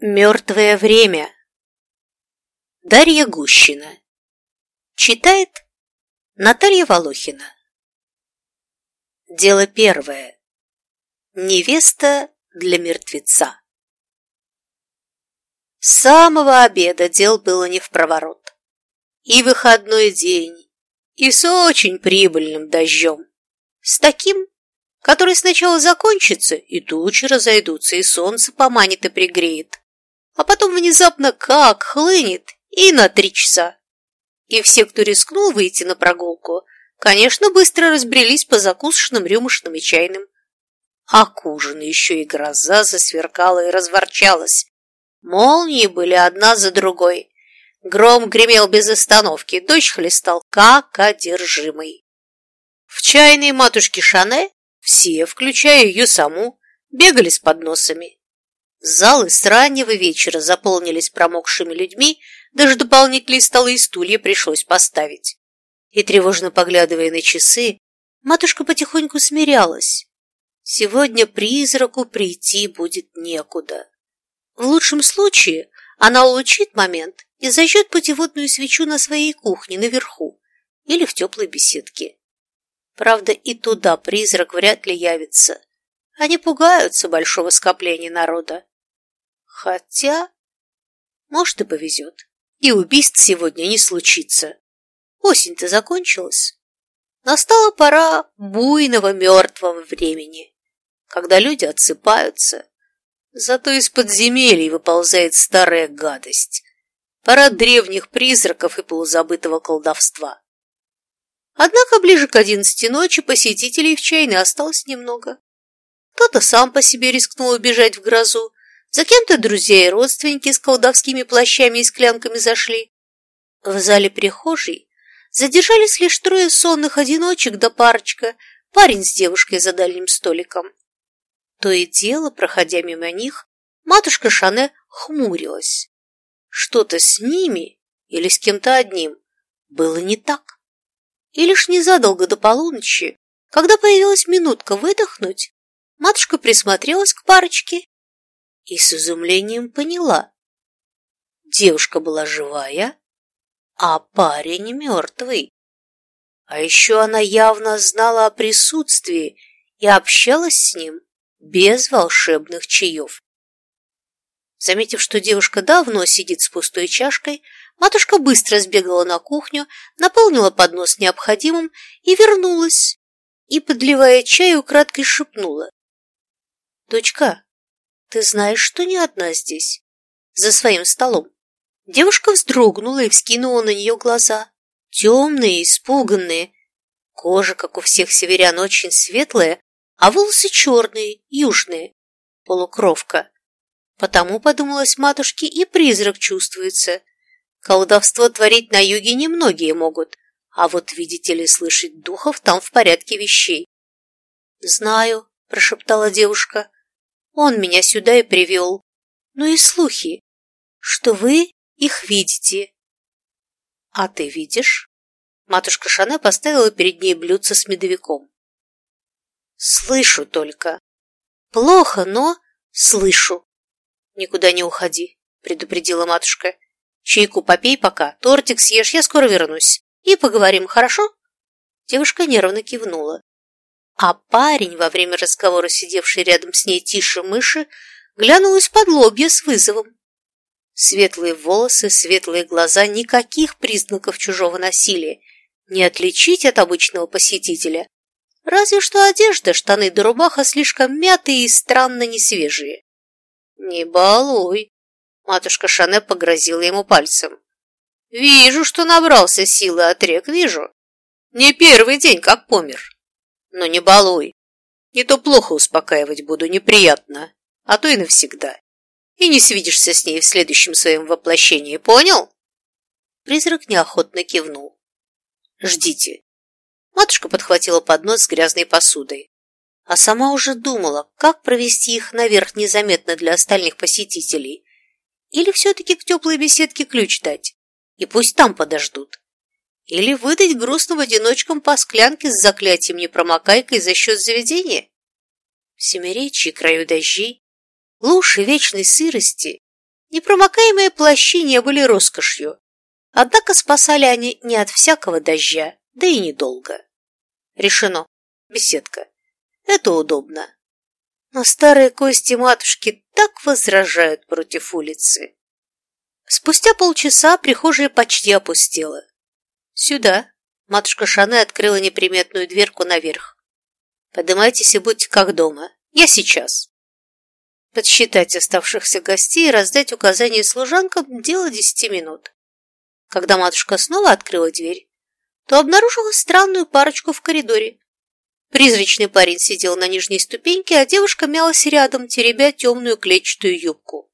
Мертвое время. Дарья Гущина. Читает Наталья Волохина. Дело первое. Невеста для мертвеца. С самого обеда дел было не в проворот. И выходной день, и с очень прибыльным дождем. С таким, который сначала закончится, и тучи разойдутся, и солнце поманит и пригреет а потом внезапно как хлынет и на три часа. И все, кто рискнул выйти на прогулку, конечно, быстро разбрелись по закусочным, рюмочным и чайным. А к ужину еще и гроза засверкала и разворчалась. Молнии были одна за другой. Гром гремел без остановки, дождь хлестал как одержимый. В чайной матушке Шане все, включая ее саму, бегали с подносами. Залы с раннего вечера заполнились промокшими людьми, даже дополнительные столы и стулья пришлось поставить. И, тревожно поглядывая на часы, матушка потихоньку смирялась. Сегодня призраку прийти будет некуда. В лучшем случае она улучит момент и зажжет путеводную свечу на своей кухне наверху или в теплой беседке. Правда, и туда призрак вряд ли явится. Они пугаются большого скопления народа. Хотя, может, и повезет. И убийств сегодня не случится. Осень-то закончилась. Настала пора буйного мертвого времени, когда люди отсыпаются. Зато из подземелий выползает старая гадость. Пора древних призраков и полузабытого колдовства. Однако ближе к одиннадцати ночи посетителей в чайной осталось немного. Кто-то сам по себе рискнул убежать в грозу, за кем-то друзья и родственники с колдовскими плащами и склянками зашли. В зале прихожей задержались лишь трое сонных одиночек да парочка, парень с девушкой за дальним столиком. То и дело, проходя мимо них, матушка Шане хмурилась. Что-то с ними или с кем-то одним было не так. И лишь незадолго до полуночи, когда появилась минутка выдохнуть, матушка присмотрелась к парочке и с изумлением поняла. Девушка была живая, а парень мертвый. А еще она явно знала о присутствии и общалась с ним без волшебных чаев. Заметив, что девушка давно сидит с пустой чашкой, матушка быстро сбегала на кухню, наполнила поднос необходимым и вернулась, и, подливая чай, украдкой шепнула. «Дочка, ты знаешь, что не одна здесь, за своим столом. Девушка вздрогнула и вскинула на нее глаза. Темные, испуганные. Кожа, как у всех северян, очень светлая, а волосы черные, южные. Полукровка. Потому, подумалось матушке, и призрак чувствуется. Колдовство творить на юге немногие могут, а вот видите ли слышать духов там в порядке вещей. «Знаю», – прошептала девушка. Он меня сюда и привел. Ну и слухи, что вы их видите. А ты видишь? Матушка Шане поставила перед ней блюдце с медовиком. Слышу только. Плохо, но слышу. Никуда не уходи, предупредила матушка. Чайку попей пока, тортик съешь, я скоро вернусь. И поговорим, хорошо? Девушка нервно кивнула. А парень, во время разговора сидевший рядом с ней тише мыши, глянул из-под лобья с вызовом. Светлые волосы, светлые глаза, никаких признаков чужого насилия не отличить от обычного посетителя. Разве что одежда, штаны да рубаха слишком мятые и странно несвежие. «Не балуй!» — матушка Шане погрозила ему пальцем. «Вижу, что набрался силы от рек, вижу. Не первый день, как помер. Но не балуй. Не то плохо успокаивать буду, неприятно, а то и навсегда. И не свидишься с ней в следующем своем воплощении, понял? Призрак неохотно кивнул. Ждите. Матушка подхватила поднос с грязной посудой, а сама уже думала, как провести их наверх незаметно для остальных посетителей. Или все-таки к теплой беседке ключ дать, и пусть там подождут. Или выдать грустным одиночкам по склянке с заклятием непромокайкой за счет заведения? В Семиречье, краю дождей, глуши вечной сырости, Непромокаемые плащи не были роскошью, однако спасали они не от всякого дождя, да и недолго. Решено. Беседка. Это удобно. Но старые кости матушки так возражают против улицы. Спустя полчаса прихожая почти опустела. «Сюда!» — матушка Шане открыла неприметную дверку наверх. «Подымайтесь и будьте как дома. Я сейчас!» Подсчитать оставшихся гостей и раздать указания служанкам – дело десяти минут. Когда матушка снова открыла дверь, то обнаружила странную парочку в коридоре. Призрачный парень сидел на нижней ступеньке, а девушка мялась рядом, теребя темную клетчатую юбку.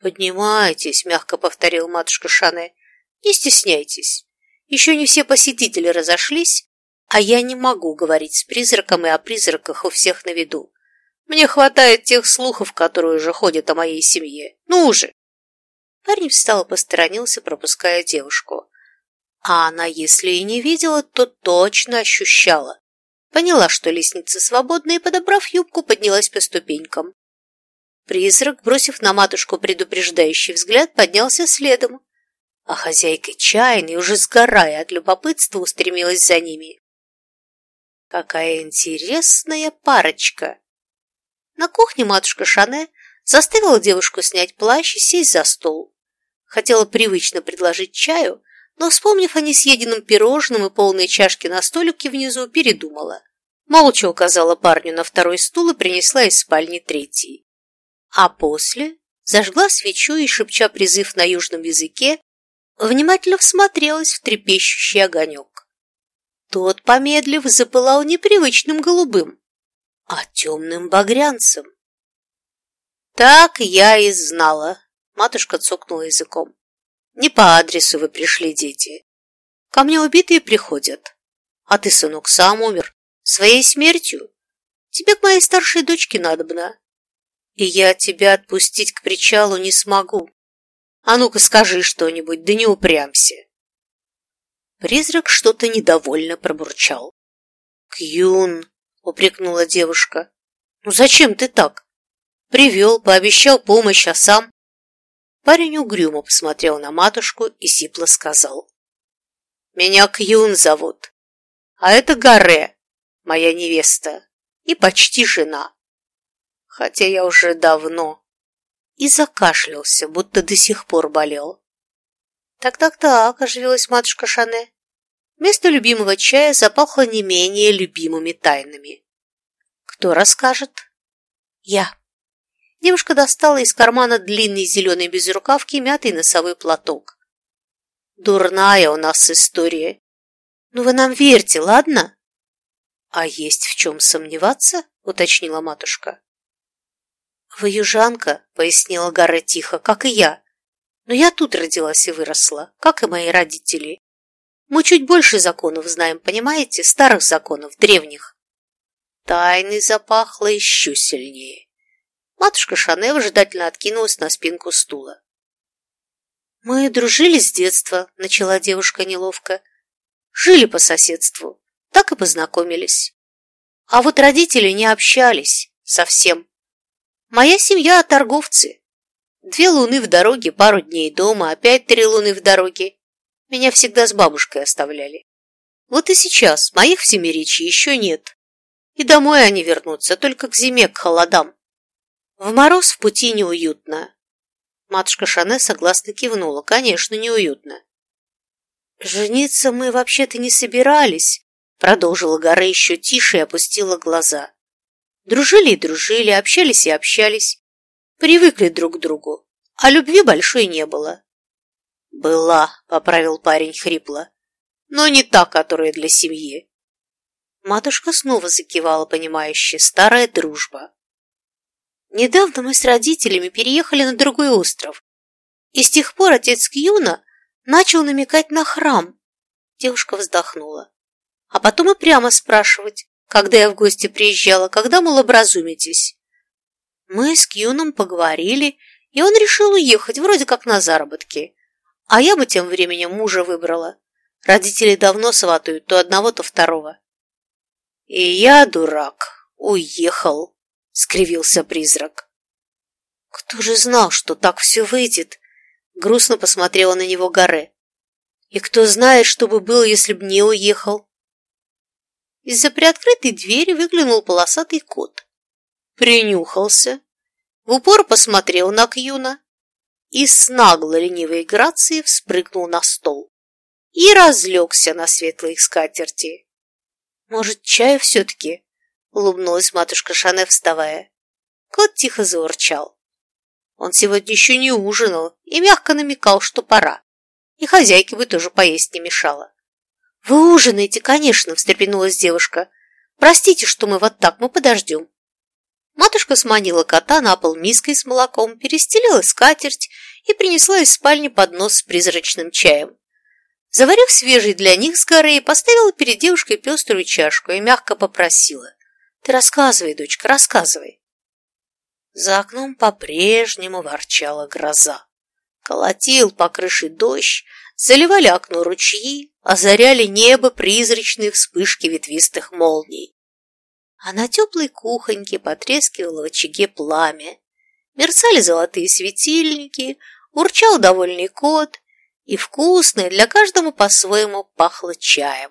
«Поднимайтесь», — мягко повторила матушка Шане, — «не стесняйтесь. Еще не все посетители разошлись, а я не могу говорить с призраком и о призраках у всех на виду. Мне хватает тех слухов, которые уже ходят о моей семье. Ну уже!» Парень встал и посторонился, пропуская девушку. А она, если и не видела, то точно ощущала. Поняла, что лестница свободна, и, подобрав юбку, поднялась по ступенькам. Призрак, бросив на матушку предупреждающий взгляд, поднялся следом, а хозяйка чайной, уже сгорая от любопытства, устремилась за ними. Какая интересная парочка! На кухне матушка Шане заставила девушку снять плащ и сесть за стол. Хотела привычно предложить чаю, но, вспомнив о несъеденном пирожном и полной чашке на столике внизу, передумала. Молча указала парню на второй стул и принесла из спальни третий. А после зажгла свечу и, шепча призыв на южном языке, внимательно всмотрелась в трепещущий огонек. Тот, помедлив, запылал непривычным голубым, а темным багрянцем. Так я и знала, матушка цокнула языком. Не по адресу вы пришли, дети. Ко мне убитые приходят. А ты, сынок, сам умер. Своей смертью. Тебе к моей старшей дочке надобно. И я тебя отпустить к причалу не смогу. А ну-ка скажи что-нибудь, да не упрямся. Призрак что-то недовольно пробурчал. «Кьюн!» упрекнула девушка. «Ну зачем ты так? Привел, пообещал помощь, а сам...» Парень угрюмо посмотрел на матушку и сипло сказал. «Меня Кьюн зовут, а это Гаре, моя невеста и почти жена. Хотя я уже давно...» И закашлялся, будто до сих пор болел. «Так-так-так», — оживилась матушка Шане. Вместо любимого чая запахло не менее любимыми тайнами. Кто расскажет? Я. Девушка достала из кармана длинный зеленый безрукавки мятый носовой платок. Дурная у нас история. Ну вы нам верьте, ладно? А есть в чем сомневаться? Уточнила матушка. Вы южанка, пояснила Гара тихо, как и я. Но я тут родилась и выросла, как и мои родители. Мы чуть больше законов знаем, понимаете? Старых законов, древних. Тайны запахло еще сильнее. Матушка Шане выжидательно откинулась на спинку стула. «Мы дружили с детства», — начала девушка неловко. «Жили по соседству, так и познакомились. А вот родители не общались совсем. Моя семья — торговцы. Две луны в дороге, пару дней дома, опять три луны в дороге. Меня всегда с бабушкой оставляли. Вот и сейчас моих в Семиречи еще нет. И домой они вернутся, только к зиме, к холодам. В мороз в пути неуютно. Матушка Шане согласно кивнула. Конечно, неуютно. «Жениться мы вообще-то не собирались», продолжила Гора еще тише и опустила глаза. Дружили и дружили, общались и общались. Привыкли друг к другу, а любви большой не было. «Была», — поправил парень хрипло, — «но не та, которая для семьи». Матушка снова закивала, понимающе, старая дружба. Недавно мы с родителями переехали на другой остров, и с тех пор отец Кьюна начал намекать на храм. Девушка вздохнула. А потом и прямо спрашивать, когда я в гости приезжала, когда, мол, образумитесь. Мы с Кьюном поговорили, и он решил уехать, вроде как на заработки. А я бы тем временем мужа выбрала. Родители давно сватают то одного, то второго. И я, дурак, уехал, скривился призрак. Кто же знал, что так все выйдет? Грустно посмотрела на него Гаре. И кто знает, что бы было, если б не уехал? Из-за приоткрытой двери выглянул полосатый кот. Принюхался, в упор посмотрел на Кьюна и с нагло ленивой грацией вспрыгнул на стол и разлегся на светлой скатерти. «Может, чаю все-таки?» — улыбнулась матушка Шане, вставая. Кот тихо заурчал. Он сегодня еще не ужинал и мягко намекал, что пора. И хозяйке бы тоже поесть не мешало. «Вы ужинаете, конечно», — встрепенулась девушка. «Простите, что мы вот так, мы подождем». Матушка сманила кота на пол миской с молоком, перестелила скатерть и принесла из спальни поднос с призрачным чаем. Заварив свежий для них с горы, поставила перед девушкой пеструю чашку и мягко попросила. «Ты рассказывай, дочка, рассказывай». За окном по-прежнему ворчала гроза. Колотил по крыше дождь, заливали окно ручьи, озаряли небо призрачные вспышки ветвистых молний а на теплой кухоньке потрескивало в очаге пламя. Мерцали золотые светильники, урчал довольный кот, и вкусное для каждого по-своему пахло чаем.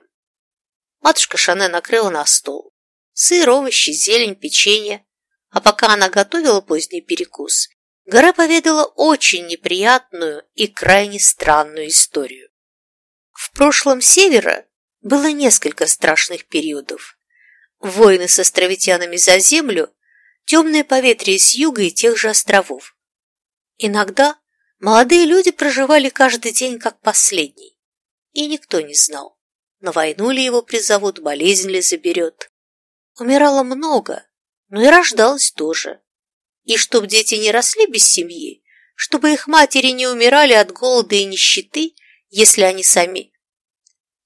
Матушка Шане накрыла на стол. Сыр, овощи, зелень, печенье. А пока она готовила поздний перекус, гора поведала очень неприятную и крайне странную историю. В прошлом Севера было несколько страшных периодов войны с островитянами за землю, темное поветрие с юга и тех же островов. Иногда молодые люди проживали каждый день как последний, и никто не знал, на войну ли его призовут, болезнь ли заберет. Умирало много, но и рождалось тоже. И чтоб дети не росли без семьи, чтобы их матери не умирали от голода и нищеты, если они сами,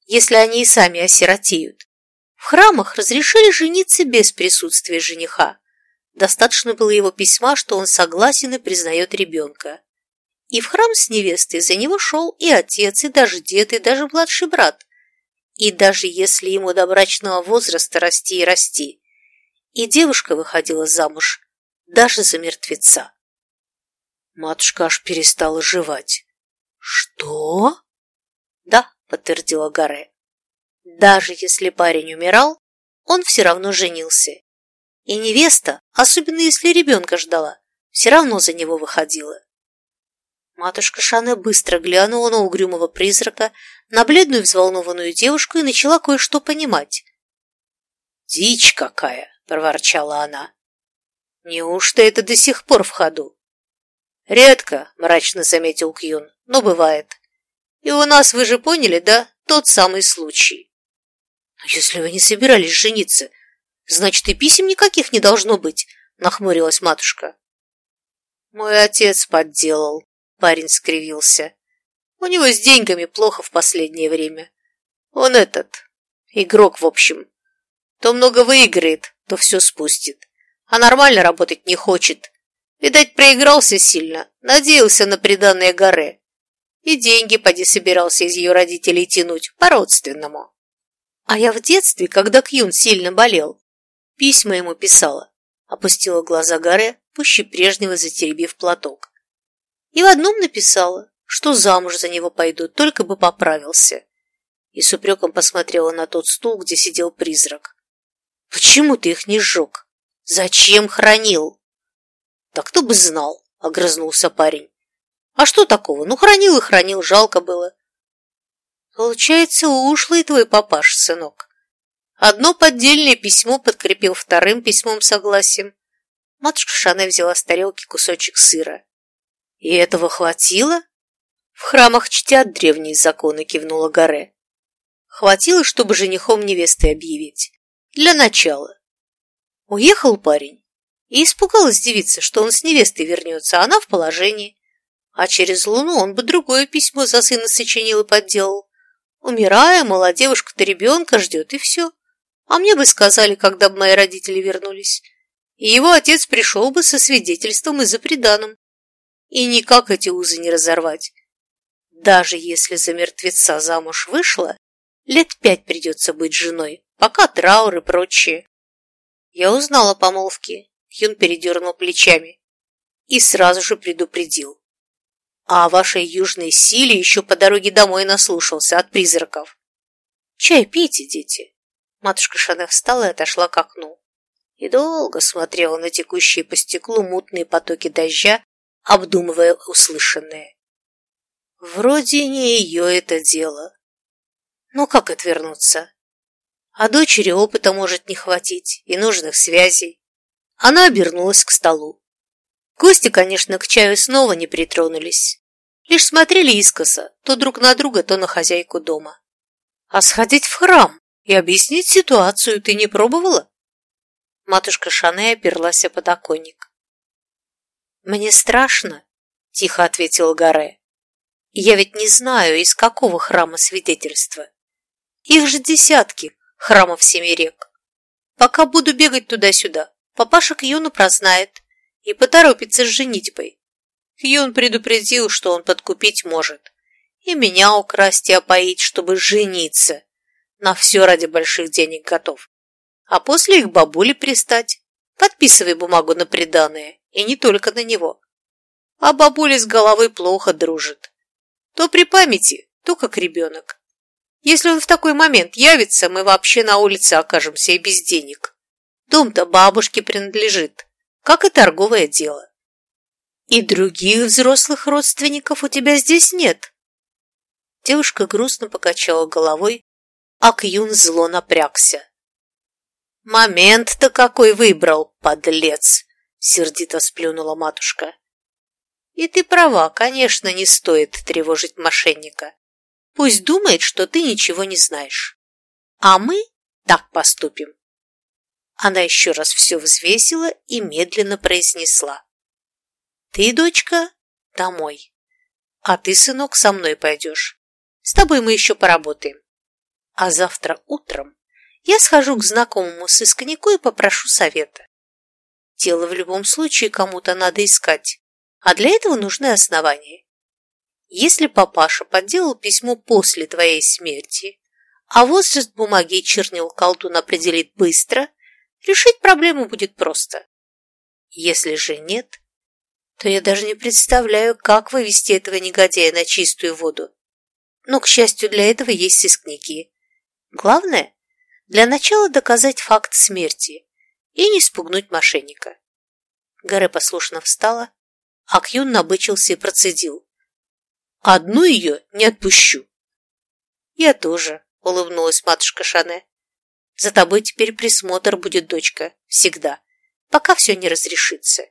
если они и сами осиротеют, в храмах разрешили жениться без присутствия жениха. Достаточно было его письма, что он согласен и признает ребенка. И в храм с невестой за него шел и отец, и даже дед, и даже младший брат. И даже если ему до брачного возраста расти и расти. И девушка выходила замуж даже за мертвеца. Матушка аж перестала жевать. «Что?» «Да», — подтвердила Гаре. Даже если парень умирал, он все равно женился. И невеста, особенно если ребенка ждала, все равно за него выходила. Матушка Шане быстро глянула на угрюмого призрака, на бледную взволнованную девушку и начала кое-что понимать. «Дичь какая!» – проворчала она. «Неужто это до сих пор в ходу?» «Редко», – мрачно заметил Кьюн, – «но бывает. И у нас, вы же поняли, да, тот самый случай». «Но если вы не собирались жениться, значит и писем никаких не должно быть», — нахмурилась матушка. «Мой отец подделал», — парень скривился. «У него с деньгами плохо в последнее время. Он этот, игрок в общем. То много выиграет, то все спустит, а нормально работать не хочет. Видать, проигрался сильно, надеялся на приданные горы. И деньги поди собирался из ее родителей тянуть, по-родственному. А я в детстве, когда Кьюн сильно болел, письма ему писала, опустила глаза Гаре, пуще прежнего затеребив платок. И в одном написала, что замуж за него пойду, только бы поправился. И с упреком посмотрела на тот стул, где сидел призрак. «Почему ты их не сжег? Зачем хранил?» «Да кто бы знал», — огрызнулся парень. «А что такого? Ну, хранил и хранил, жалко было. Получается, ушлый твой папаш, сынок. Одно поддельное письмо подкрепил вторым письмом согласием. Матушка Шане взяла с тарелки кусочек сыра. И этого хватило? В храмах чтят древние законы, кивнула Гаре. Хватило, чтобы женихом невесты объявить. Для начала. Уехал парень. И испугалась девица, что он с невестой вернется, а она в положении. А через луну он бы другое письмо за сына сочинил и подделал. Умирая, мол, девушка-то ребенка ждет, и все. А мне бы сказали, когда бы мои родители вернулись. И его отец пришел бы со свидетельством и за преданным. И никак эти узы не разорвать. Даже если за мертвеца замуж вышла, лет пять придется быть женой, пока траур и прочее. Я узнала помолвки. Хюн передернул плечами. и сразу же предупредил. А о вашей южной силе еще по дороге домой наслушался от призраков. Чай пейте, дети. Матушка Шане встала и отошла к окну. И долго смотрела на текущие по стеклу мутные потоки дождя, обдумывая услышанное. Вроде не ее это дело. Но как отвернуться? А дочери опыта может не хватить и нужных связей. Она обернулась к столу. Гости, конечно, к чаю снова не притронулись. Лишь смотрели искоса, то друг на друга, то на хозяйку дома. А сходить в храм и объяснить ситуацию ты не пробовала? Матушка Шане оперлась о подоконник. «Мне страшно», — тихо ответил Гаре. «Я ведь не знаю, из какого храма свидетельства. Их же десятки, храмов семи рек. Пока буду бегать туда-сюда, папаша Кьюну прознает и поторопится с женитьбой. Кьюн предупредил, что он подкупить может, и меня украсть и опоить, чтобы жениться. На все ради больших денег готов. А после их бабуле пристать. Подписывай бумагу на приданое, и не только на него. А бабуля с головой плохо дружит. То при памяти, то как ребенок. Если он в такой момент явится, мы вообще на улице окажемся и без денег. Дом-то бабушке принадлежит, как и торговое дело. И других взрослых родственников у тебя здесь нет. Девушка грустно покачала головой, а Кьюн зло напрягся. «Момент-то какой выбрал, подлец!» — сердито сплюнула матушка. «И ты права, конечно, не стоит тревожить мошенника. Пусть думает, что ты ничего не знаешь. А мы так поступим. Она еще раз все взвесила и медленно произнесла. Ты, дочка, домой. А ты, сынок, со мной пойдешь. С тобой мы еще поработаем. А завтра утром я схожу к знакомому сыскнику и попрошу совета. Тело в любом случае кому-то надо искать, а для этого нужны основания. Если папаша подделал письмо после твоей смерти, а возраст бумаги и чернил колдун определит быстро, решить проблему будет просто. Если же нет, то я даже не представляю, как вывести этого негодяя на чистую воду. Но, к счастью, для этого есть сыскники. Главное, для начала доказать факт смерти и не спугнуть мошенника. Гаре послушно встала, а Кьюн набычился и процедил. Одну ее не отпущу. Я тоже, улыбнулась матушка Шане. За тобой теперь присмотр будет, дочка, всегда, пока все не разрешится.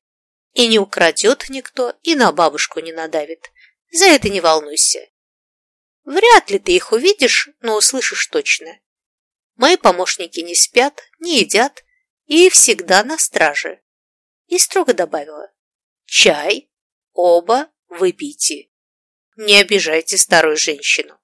И не украдет никто, и на бабушку не надавит. За это не волнуйся. Вряд ли ты их увидишь, но услышишь точно. Мои помощники не спят, не едят и всегда на страже. И строго добавила. Чай оба выпейте. Не обижайте старую женщину.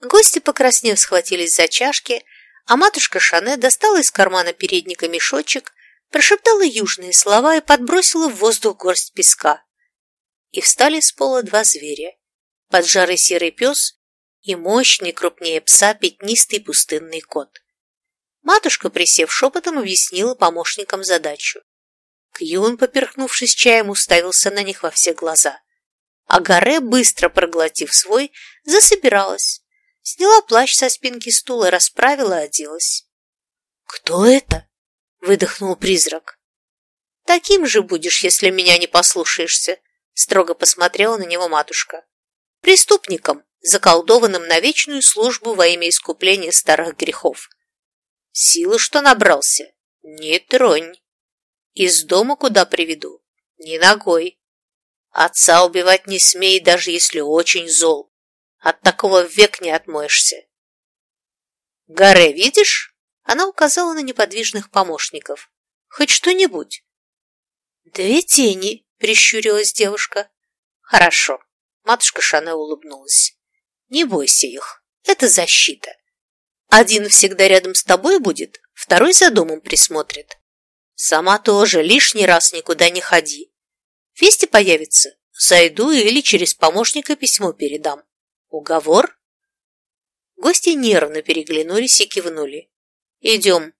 Гости, покраснев, схватились за чашки, а матушка Шане достала из кармана передника мешочек, прошептала южные слова и подбросила в воздух горсть песка. И встали с пола два зверя. Поджарый серый пес и мощный, крупнее пса, пятнистый пустынный кот. Матушка, присев шепотом, объяснила помощникам задачу. Кьюн, поперхнувшись чаем, уставился на них во все глаза а Гаре, быстро проглотив свой, засобиралась. Сняла плащ со спинки стула, расправила, оделась. «Кто это?» — выдохнул призрак. «Таким же будешь, если меня не послушаешься», — строго посмотрела на него матушка. «Преступником, заколдованным на вечную службу во имя искупления старых грехов. Силы, что набрался, не тронь. Из дома куда приведу, ни ногой. Отца убивать не смей, даже если очень зол. От такого век не отмоешься. Горе, видишь? Она указала на неподвижных помощников. Хоть что-нибудь. Две тени, прищурилась девушка. Хорошо. Матушка Шане улыбнулась. Не бойся их. Это защита. Один всегда рядом с тобой будет, второй за домом присмотрит. Сама тоже лишний раз никуда не ходи. Вести появится, зайду или через помощника письмо передам. Уговор? Гости нервно переглянулись и кивнули. Идем.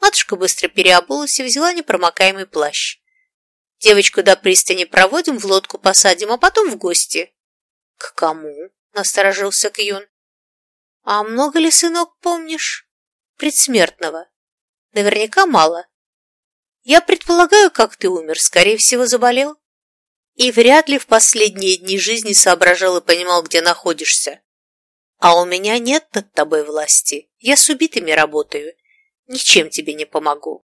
Матушка быстро переобулась и взяла непромокаемый плащ. Девочку до пристани проводим, в лодку посадим, а потом в гости». «К кому?» — насторожился Кьюн. «А много ли, сынок, помнишь? Предсмертного. Наверняка мало. Я предполагаю, как ты умер, скорее всего, заболел. И вряд ли в последние дни жизни соображал и понимал, где находишься. А у меня нет над тобой власти. Я с убитыми работаю. Ничем тебе не помогу.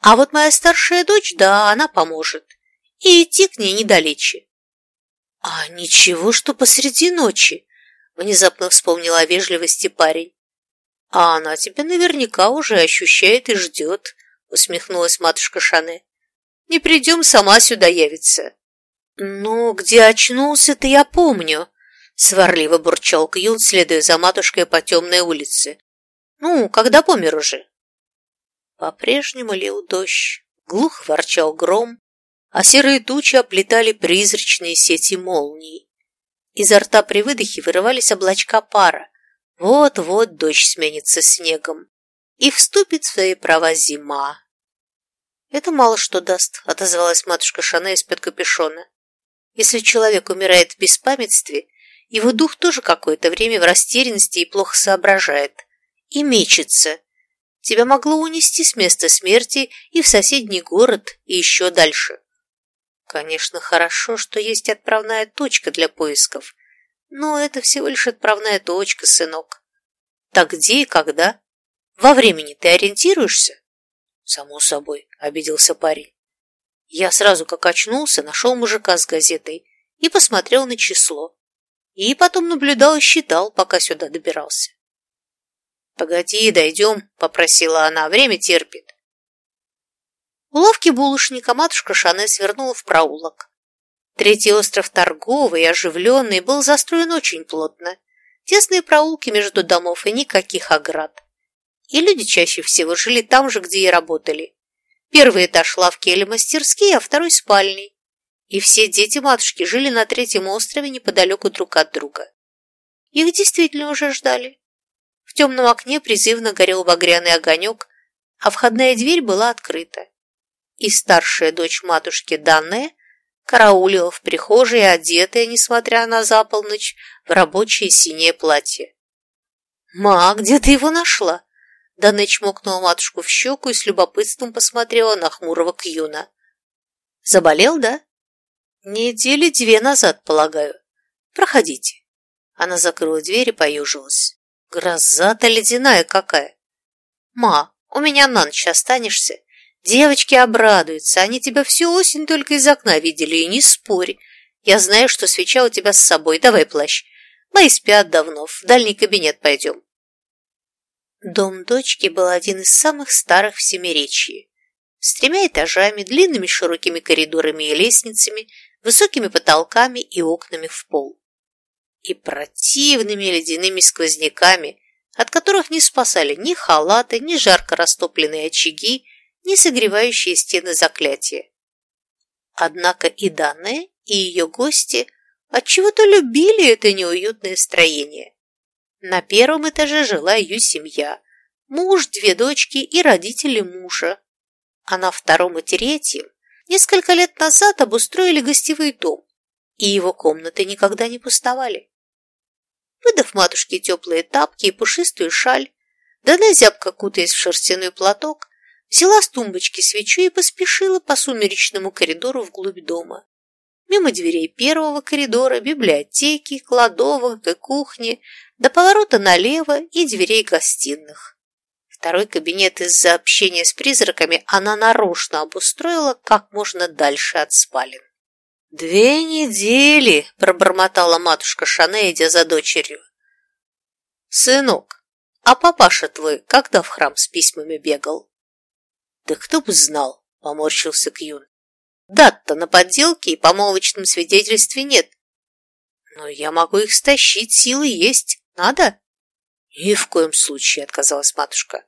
А вот моя старшая дочь, да, она поможет. И идти к ней недалече. А ничего, что посреди ночи, внезапно вспомнил о вежливости парень. А она тебя наверняка уже ощущает и ждет, усмехнулась матушка Шане. Не придем, сама сюда явится. Ну, где очнулся-то я помню, сварливо бурчал Кьюн, следуя за матушкой по темной улице. Ну, когда помер уже? По-прежнему лил дождь, глух ворчал гром, а серые тучи оплетали призрачные сети молний. Изо рта при выдохе вырывались облачка пара. Вот-вот дождь сменится снегом, и вступит в свои права зима. «Это мало что даст», — отозвалась матушка Шане из-под капюшона. «Если человек умирает в беспамятстве, его дух тоже какое-то время в растерянности и плохо соображает. И мечется. Тебя могло унести с места смерти и в соседний город, и еще дальше. Конечно, хорошо, что есть отправная точка для поисков, но это всего лишь отправная точка, сынок. Так где и когда? Во времени ты ориентируешься? Само собой, обиделся парень. Я сразу как очнулся, нашел мужика с газетой и посмотрел на число. И потом наблюдал и считал, пока сюда добирался. «Погоди, дойдем», — попросила она, — «время терпит». У лавки булочника матушка Шане свернула в проулок. Третий остров торговый и оживленный был застроен очень плотно. Тесные проулки между домов и никаких оград. И люди чаще всего жили там же, где и работали. Первый этаж лавки или мастерские, а второй спальней. И все дети матушки жили на третьем острове неподалеку друг от друга. Их действительно уже ждали. В темном окне призывно горел багряный огонек, а входная дверь была открыта. И старшая дочь матушки Данне караулила в прихожей, одетая, несмотря на заполночь, в рабочее синее платье. «Ма, где ты его нашла?» Данне чмокнула матушку в щеку и с любопытством посмотрела на хмурого Кьюна. «Заболел, да?» «Недели две назад, полагаю. Проходите». Она закрыла дверь и поюжилась. «Гроза-то ледяная какая!» «Ма, у меня на ночь останешься? Девочки обрадуются, они тебя всю осень только из окна видели, и не спорь. Я знаю, что свеча у тебя с собой, давай плащ. Мои спят давно, в дальний кабинет пойдем». Дом дочки был один из самых старых в Семиречье. С тремя этажами, длинными широкими коридорами и лестницами – высокими потолками и окнами в пол. И противными ледяными сквозняками, от которых не спасали ни халаты, ни жарко растопленные очаги, ни согревающие стены заклятия. Однако и данные, и ее гости отчего-то любили это неуютное строение. На первом этаже жила ее семья, муж, две дочки и родители мужа, а на втором и третьем Несколько лет назад обустроили гостевой дом, и его комнаты никогда не пустовали. Выдав матушке теплые тапки и пушистую шаль, Дана зябко кутаясь в шерстяной платок, взяла с тумбочки свечу и поспешила по сумеречному коридору вглубь дома. Мимо дверей первого коридора, библиотеки, кладовок и кухни, до поворота налево и дверей гостиных. Второй кабинет из-за общения с призраками она нарочно обустроила как можно дальше от спален. «Две недели!» – пробормотала матушка Шане, идя за дочерью. «Сынок, а папаша твой когда в храм с письмами бегал?» «Да кто бы знал!» – поморщился Кьюн. «Дат-то на подделке и помолвочном свидетельстве нет. Но я могу их стащить, силы есть. Надо?» «Ни в коем случае», — отказалась матушка.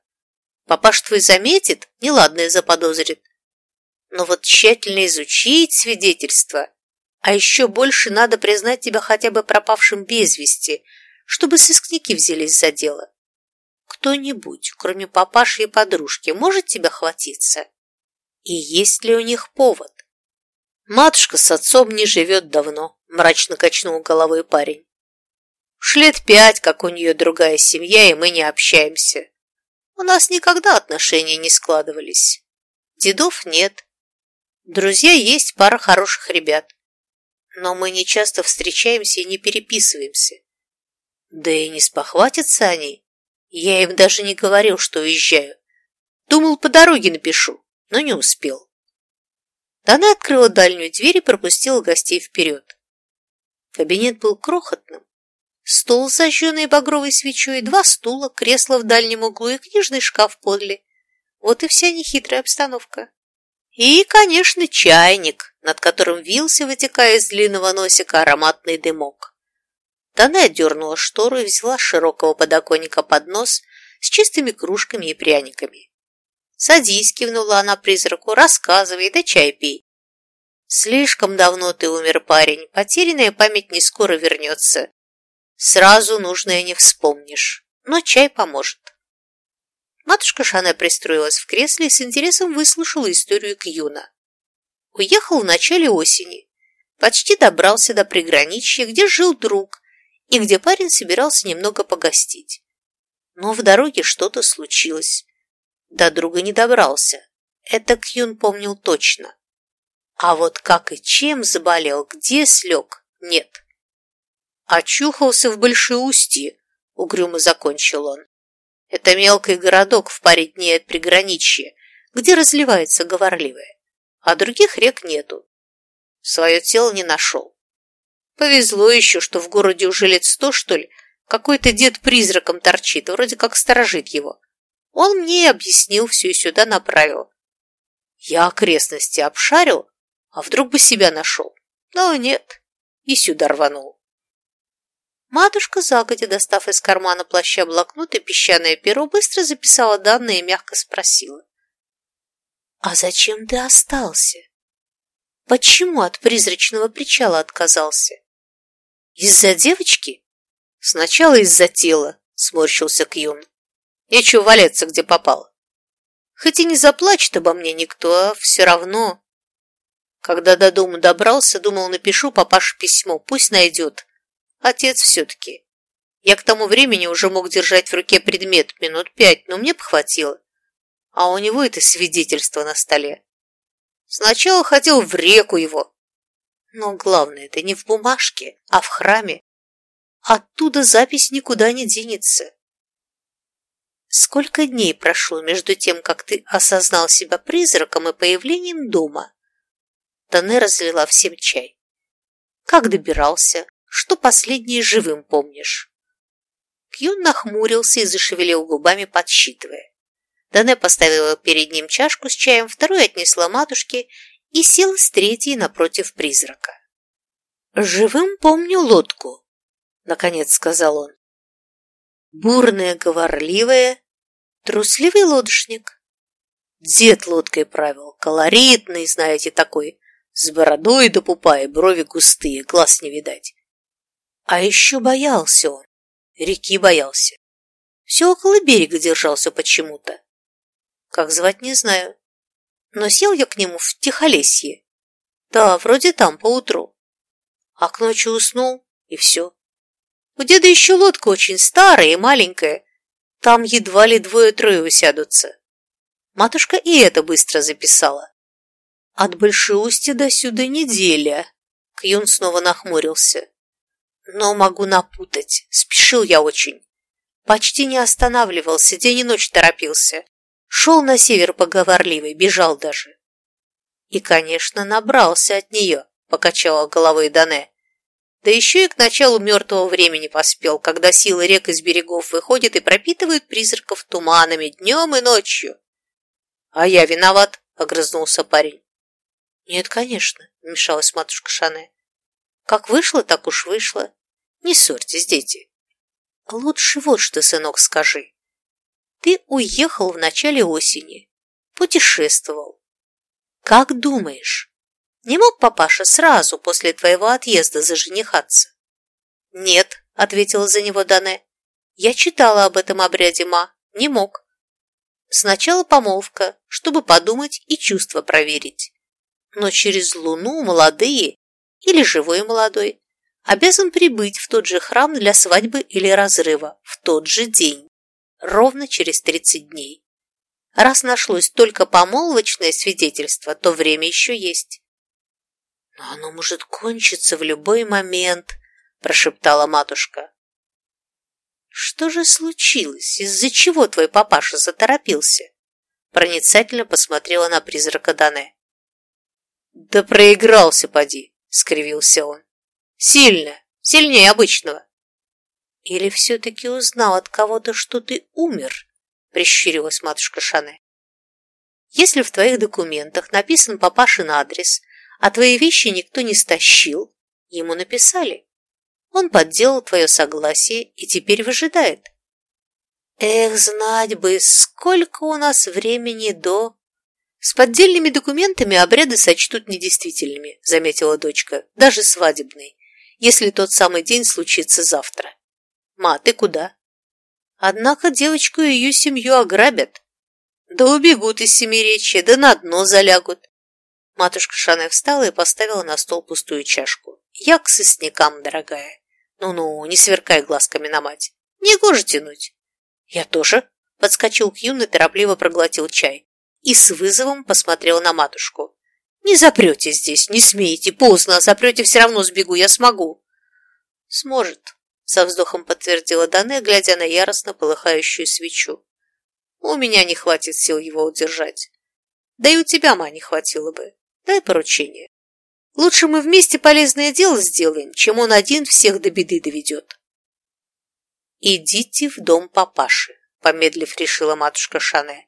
«Папаш твой заметит, неладное заподозрит. Но вот тщательно изучить свидетельство, а еще больше надо признать тебя хотя бы пропавшим без вести, чтобы сыскники взялись за дело. Кто-нибудь, кроме папаши и подружки, может тебя хватиться? И есть ли у них повод? Матушка с отцом не живет давно, мрачно качнул головой парень. Уж лет пять, как у нее другая семья, и мы не общаемся. У нас никогда отношения не складывались. Дедов нет. Друзья есть, пара хороших ребят. Но мы не часто встречаемся и не переписываемся. Да и не спохватятся они. Я им даже не говорил, что уезжаю. Думал, по дороге напишу, но не успел. Дана открыла дальнюю дверь и пропустила гостей вперед. Кабинет был крохотным. Стол, зажженный багровой свечой, два стула, кресло в дальнем углу и книжный шкаф подле. Вот и вся нехитрая обстановка. И, конечно, чайник, над которым вился, вытекая из длинного носика, ароматный дымок. Дана отдернула штору и взяла с широкого подоконника поднос с чистыми кружками и пряниками. «Садись», — кивнула она призраку, — «рассказывай, да чай пей». «Слишком давно ты умер, парень, потерянная память не скоро вернется. Сразу нужное не вспомнишь, но чай поможет». Матушка Шане пристроилась в кресле и с интересом выслушала историю Кьюна. Уехал в начале осени, почти добрался до приграничья, где жил друг и где парень собирался немного погостить. Но в дороге что-то случилось. До друга не добрался. Это Кьюн помнил точно. А вот как и чем заболел, где слег, нет. Очухался в Большеустье, угрюмо закончил он. Это мелкий городок в паре дней от приграничья, где разливается говорливое, а других рек нету. Свое тело не нашел. Повезло еще, что в городе уже лет сто, что ли, какой-то дед призраком торчит, вроде как сторожит его. Он мне и объяснил все и сюда направил. Я окрестности обшарил, а вдруг бы себя нашел. Но нет, и сюда рванул. Матушка, загодя достав из кармана плаща блокнот и песчаное перо, быстро записала данные и мягко спросила. «А зачем ты остался? Почему от призрачного причала отказался? Из-за девочки? Сначала из-за тела, сморщился Кьюн. Нечего валяться, где попало. Хоть и не заплачет обо мне никто, а все равно. Когда до дома добрался, думал, напишу папаше письмо, пусть найдет. Отец все-таки. Я к тому времени уже мог держать в руке предмет минут пять, но мне похватило. А у него это свидетельство на столе. Сначала хотел в реку его. Но главное, это не в бумажке, а в храме. Оттуда запись никуда не денется. Сколько дней прошло между тем, как ты осознал себя призраком и появлением дома? Тане разлила всем чай. Как добирался? Что последнее живым помнишь? Кьюн нахмурился и зашевелил губами, подсчитывая. Дане поставила перед ним чашку с чаем, вторую отнесла матушке и села с третьей напротив призрака. «Живым помню лодку», — наконец сказал он. «Бурная, говорливая, трусливый лодочник. Дед лодкой правил, колоритный, знаете, такой, с бородой до пупа и брови густые, глаз не видать. А еще боялся он, реки боялся. Все около берега держался почему-то. Как звать, не знаю. Но сел я к нему в Тихолесье. Да, вроде там, поутру. А к ночи уснул, и все. У деда еще лодка очень старая и маленькая. Там едва ли двое-трое усядутся. Матушка и это быстро записала. От Большеустья до сюда неделя. Кьюн снова нахмурился. Но могу напутать. Спешил я очень. Почти не останавливался, день и ночь торопился. Шел на север поговорливый, бежал даже. И, конечно, набрался от нее, покачала головой Дане. Да еще и к началу мертвого времени поспел, когда силы рек из берегов выходят и пропитывают призраков туманами днем и ночью. А я виноват, огрызнулся парень. Нет, конечно, вмешалась матушка Шане. Как вышло, так уж вышло. Не ссорьтесь, дети. Лучше вот что, сынок, скажи. Ты уехал в начале осени, путешествовал. Как думаешь, не мог папаша сразу после твоего отъезда заженихаться? Нет, ответила за него Дане. Я читала об этом обряде, ма. Не мог. Сначала помолвка, чтобы подумать и чувства проверить. но через Луну молодые или живой молодой обязан прибыть в тот же храм для свадьбы или разрыва в тот же день, ровно через 30 дней. Раз нашлось только помолвочное свидетельство, то время еще есть. «Но оно может кончиться в любой момент», – прошептала матушка. «Что же случилось? Из-за чего твой папаша заторопился?» Проницательно посмотрела на призрака Дане. «Да проигрался, поди!» – скривился он. «Сильно, сильнее обычного». «Или все-таки узнал от кого-то, что ты умер?» – прищурилась матушка Шане. «Если в твоих документах написан папашин адрес, а твои вещи никто не стащил, ему написали. Он подделал твое согласие и теперь выжидает. Эх, знать бы, сколько у нас времени до... С поддельными документами обряды сочтут недействительными, заметила дочка, даже свадебный, если тот самый день случится завтра. Ма, ты куда? Однако девочку и ее семью ограбят. Да убегут из семиречья, да на дно залягут. Матушка Шане встала и поставила на стол пустую чашку. «Я к соснякам, дорогая. Ну-ну, не сверкай глазками на мать. Не гоже тянуть». «Я тоже», — подскочил Кьюн и торопливо проглотил чай. И с вызовом посмотрел на матушку. «Не запрете здесь, не смеете, поздно, а запрете все равно сбегу, я смогу». «Сможет», — со вздохом подтвердила Дане, глядя на яростно полыхающую свечу. «У меня не хватит сил его удержать. Да и у тебя, ма, не хватило бы. Дай поручение. Лучше мы вместе полезное дело сделаем, чем он один всех до беды доведет. Идите в дом папаши, помедлив решила матушка Шане.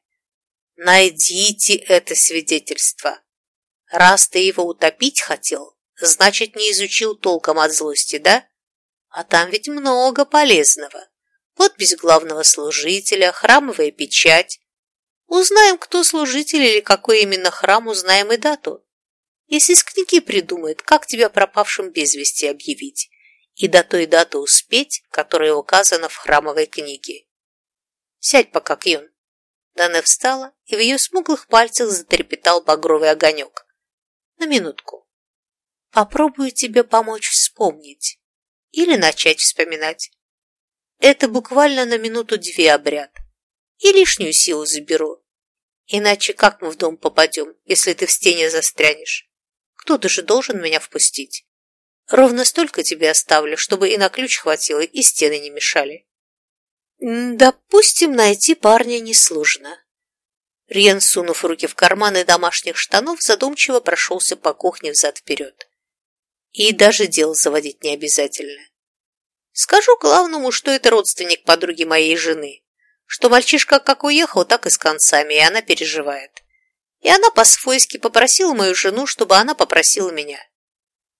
Найдите это свидетельство. Раз ты его утопить хотел, значит, не изучил толком от злости, да? А там ведь много полезного. Подпись главного служителя, храмовая печать. Узнаем, кто служитель или какой именно храм, узнаем и дату если с книги придумает, как тебя пропавшим без вести объявить, и до той даты успеть, которая указана в храмовой книге. Сядь пока, Кьюн. Дана встала, и в ее смуглых пальцах затрепетал багровый огонек. На минутку. Попробую тебе помочь вспомнить. Или начать вспоминать. Это буквально на минуту-две обряд. И лишнюю силу заберу. Иначе как мы в дом попадем, если ты в стене застрянешь? Кто-то же должен меня впустить. Ровно столько тебе оставлю, чтобы и на ключ хватило, и стены не мешали. Допустим, найти парня несложно. Риен, сунув руки в карманы домашних штанов, задумчиво прошелся по кухне взад-вперед. И даже дел заводить не обязательно. Скажу главному, что это родственник подруги моей жены, что мальчишка как уехал, так и с концами, и она переживает. И она по-свойски попросила мою жену, чтобы она попросила меня.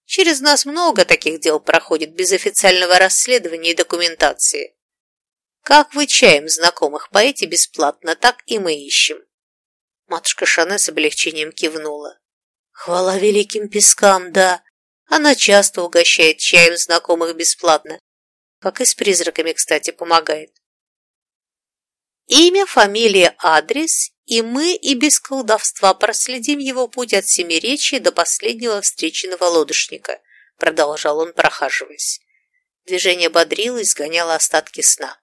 Через нас много таких дел проходит без официального расследования и документации. Как вы чаем знакомых поете бесплатно, так и мы ищем. Матушка Шане с облегчением кивнула. Хвала великим пескам, да. Она часто угощает чаем знакомых бесплатно. Как и с призраками, кстати, помогает. Имя, фамилия, адрес и мы и без колдовства проследим его путь от Семиречья до последнего встреченного лодочника, продолжал он, прохаживаясь. Движение бодрило и сгоняло остатки сна.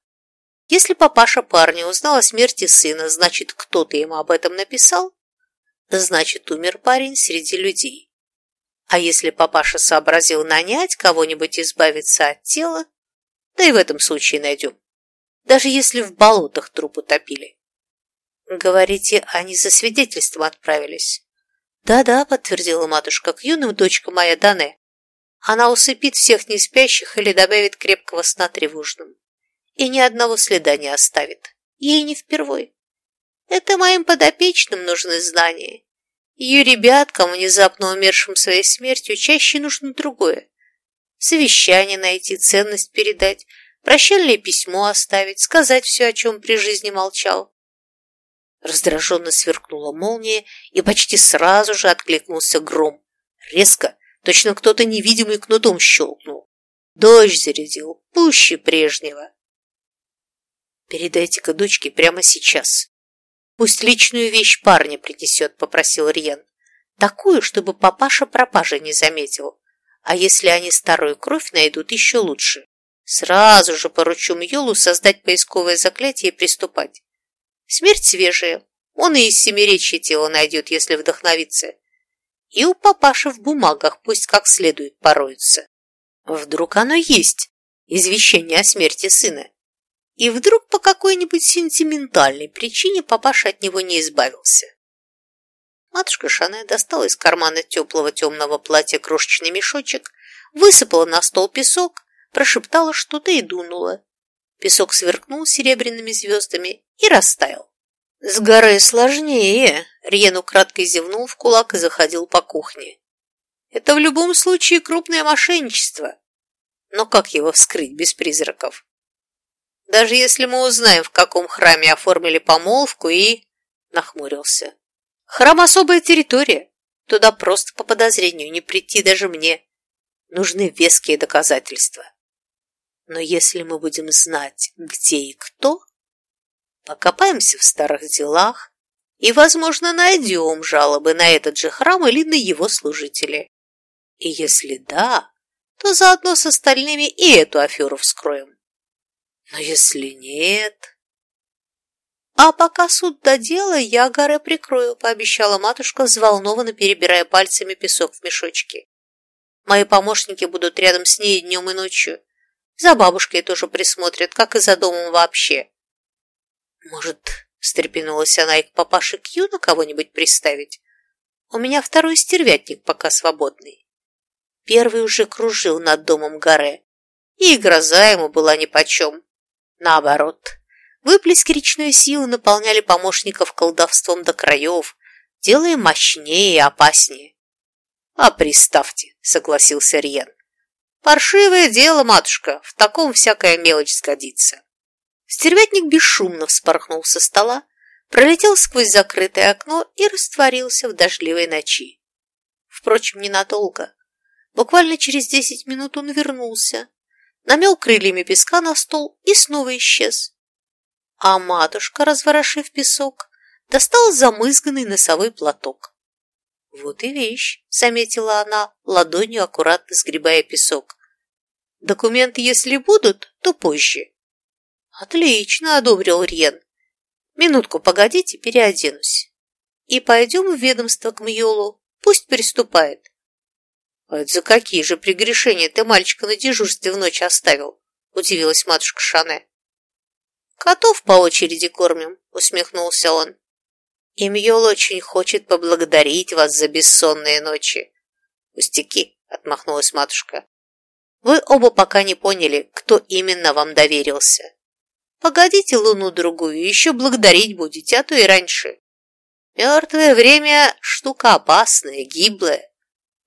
Если папаша парня узнал о смерти сына, значит, кто-то ему об этом написал? Значит, умер парень среди людей. А если папаша сообразил нанять кого-нибудь избавиться от тела, да и в этом случае найдем. Даже если в болотах труп утопили. Говорите, они за свидетельством отправились? Да-да, подтвердила матушка, к юным дочка моя Дане. Она усыпит всех неспящих или добавит крепкого сна тревожным. И ни одного следа не оставит. Ей не впервой. Это моим подопечным нужны знания. Ее ребяткам, внезапно умершим своей смертью, чаще нужно другое. Совещание найти, ценность передать, прощальное письмо оставить, сказать все, о чем при жизни молчал. Раздраженно сверкнула молния, и почти сразу же откликнулся гром. Резко, точно кто-то невидимый кнутом щелкнул. Дождь зарядил, пуще прежнего. «Передайте-ка дочке прямо сейчас. Пусть личную вещь парня принесет», — попросил Риен. Такую, чтобы папаша пропажи не заметил. А если они старую кровь найдут, еще лучше. Сразу же поручу Мьолу создать поисковое заклятие и приступать. Смерть свежая. Он и из семиречья тело найдет, если вдохновится. И у папаши в бумагах пусть как следует пороются. Вдруг оно есть, извещение о смерти сына. И вдруг по какой-нибудь сентиментальной причине папаша от него не избавился. Матушка Шане достала из кармана теплого темного платья крошечный мешочек, высыпала на стол песок, прошептала что-то и дунула. Песок сверкнул серебряными звездами и растаял. «С горы сложнее!» — Риен украдкой зевнул в кулак и заходил по кухне. «Это в любом случае крупное мошенничество. Но как его вскрыть без призраков? Даже если мы узнаем, в каком храме оформили помолвку и...» — нахмурился. «Храм — особая территория. Туда просто по подозрению не прийти даже мне. Нужны веские доказательства. Но если мы будем знать, где и кто, покопаемся в старых делах и, возможно, найдем жалобы на этот же храм или на его служителей. И если да, то заодно с остальными и эту аферу вскроем. Но если нет... А пока суд до дела, я горы прикрою, пообещала матушка, взволнованно перебирая пальцами песок в мешочке. Мои помощники будут рядом с ней днем и ночью. За бабушкой тоже присмотрят, как и за домом вообще. Может, встрепенулась она и к папаше Кью на кого-нибудь приставить? У меня второй стервятник пока свободный. Первый уже кружил над домом Гаре, и гроза ему была нипочем. Наоборот, выплески речной силы наполняли помощников колдовством до краев, делая мощнее и опаснее. «А приставьте», — согласился Риен. «Паршивое дело, матушка, в таком всякая мелочь сгодится». Стервятник бесшумно вспорхнул со стола, пролетел сквозь закрытое окно и растворился в дождливой ночи. Впрочем, ненадолго. Буквально через десять минут он вернулся, намел крыльями песка на стол и снова исчез. А матушка, разворошив песок, достала замызганный носовой платок. «Вот и вещь», — заметила она, ладонью аккуратно сгребая песок. «Документы, если будут, то позже». «Отлично», — одобрил Рен. «Минутку погодите, переоденусь. И пойдем в ведомство к Мьолу, пусть приступает». «А это за какие же прегрешения ты мальчика на дежурстве в ночь оставил?» — удивилась матушка Шане. «Котов по очереди кормим», — усмехнулся он. Имьол очень хочет поблагодарить вас за бессонные ночи. Пустяки, отмахнулась матушка. Вы оба пока не поняли, кто именно вам доверился. Погодите луну-другую, еще благодарить будете, а то и раньше. Мертвое время – штука опасная, гиблая.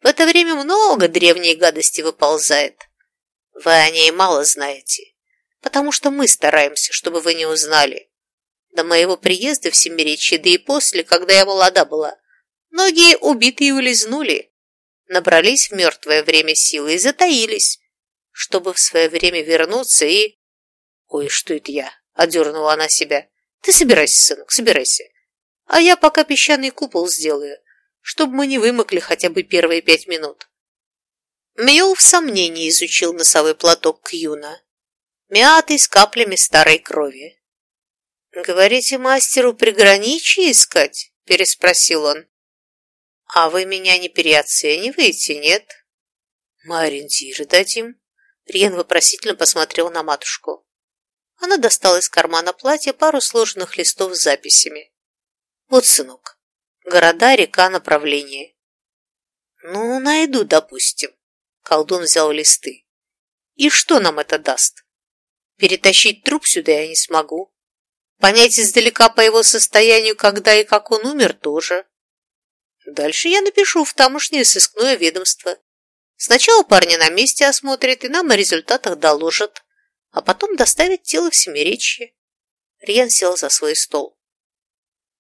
В это время много древней гадости выползает. Вы о ней мало знаете, потому что мы стараемся, чтобы вы не узнали. До моего приезда в Семиречье, да и после, когда я молода была, многие убитые улизнули, набрались в мертвое время силы и затаились, чтобы в свое время вернуться и... Ой, что это я? Одернула она себя. Ты собирайся, сынок, собирайся. А я пока песчаный купол сделаю, чтобы мы не вымокли хотя бы первые пять минут. Мьол в сомнении изучил носовой платок Кьюна, мятый с каплями старой крови. «Говорите мастеру приграничье искать?» – переспросил он. «А вы меня не переоцениваете, нет?» «Мы ориентиры дадим». Рен вопросительно посмотрел на матушку. Она достала из кармана платья пару сложенных листов с записями. «Вот, сынок, города, река, направление». «Ну, найду, допустим». Колдун взял листы. «И что нам это даст? Перетащить труп сюда я не смогу. Понять издалека по его состоянию, когда и как он умер, тоже. Дальше я напишу в тамошнее сыскное ведомство. Сначала парня на месте осмотрят и нам о результатах доложат, а потом доставят тело в Семиречье. Рьян сел за свой стол.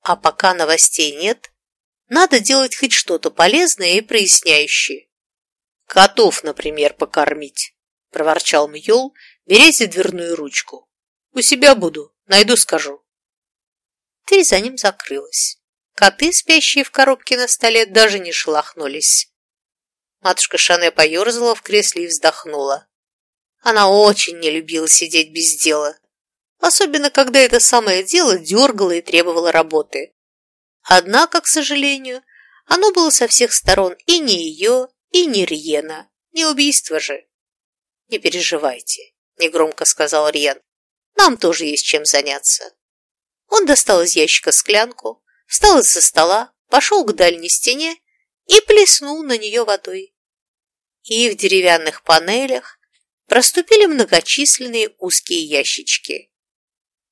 А пока новостей нет, надо делать хоть что-то полезное и проясняющее. Котов, например, покормить, проворчал Мьол, берясь за дверную ручку. У себя буду, Найду, скажу. Дверь за ним закрылась. Коты, спящие в коробке на столе, даже не шелохнулись. Матушка Шане поерзала в кресле и вздохнула. Она очень не любила сидеть без дела, особенно когда это самое дело дергало и требовало работы. Однако, к сожалению, оно было со всех сторон и не ее, и не Риена, не убийство же. «Не переживайте», — негромко сказал Риен. «Нам тоже есть чем заняться». Он достал из ящика склянку, встал из-за стола, пошел к дальней стене и плеснул на нее водой. И в деревянных панелях проступили многочисленные узкие ящички.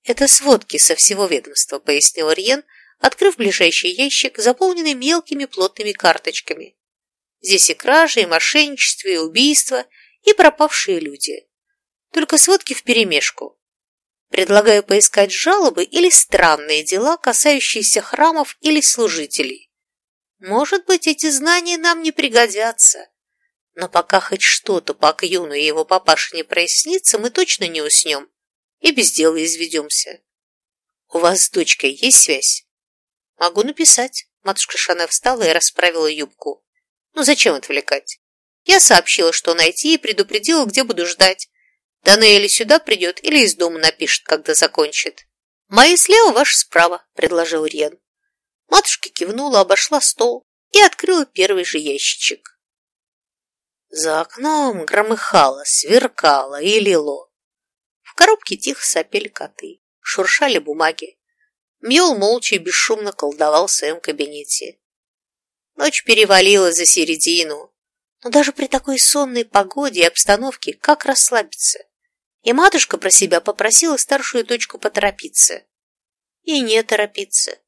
«Это сводки со всего ведомства», — пояснил Риен, открыв ближайший ящик, заполненный мелкими плотными карточками. Здесь и кражи, и мошенничество, и убийства, и пропавшие люди. Только сводки вперемешку. Предлагаю поискать жалобы или странные дела, касающиеся храмов или служителей. Может быть, эти знания нам не пригодятся. Но пока хоть что-то по Кьюну и его папаше не прояснится, мы точно не уснем и без дела изведемся. У вас с дочкой есть связь? Могу написать. Матушка Шане встала и расправила юбку. Ну зачем отвлекать? Я сообщила, что найти, и предупредила, где буду ждать. Дана или сюда придет, или из дома напишет, когда закончит. «Мои слева, ваши справа», — предложил Рен. Матушка кивнула, обошла стол и открыла первый же ящичек. За окном громыхало, сверкало и лило. В коробке тихо сопели коты, шуршали бумаги. Мьол молча и бесшумно колдовал в своем кабинете. Ночь перевалила за середину, но даже при такой сонной погоде и обстановке как расслабиться? И матушка про себя попросила старшую дочку поторопиться. И не торопиться.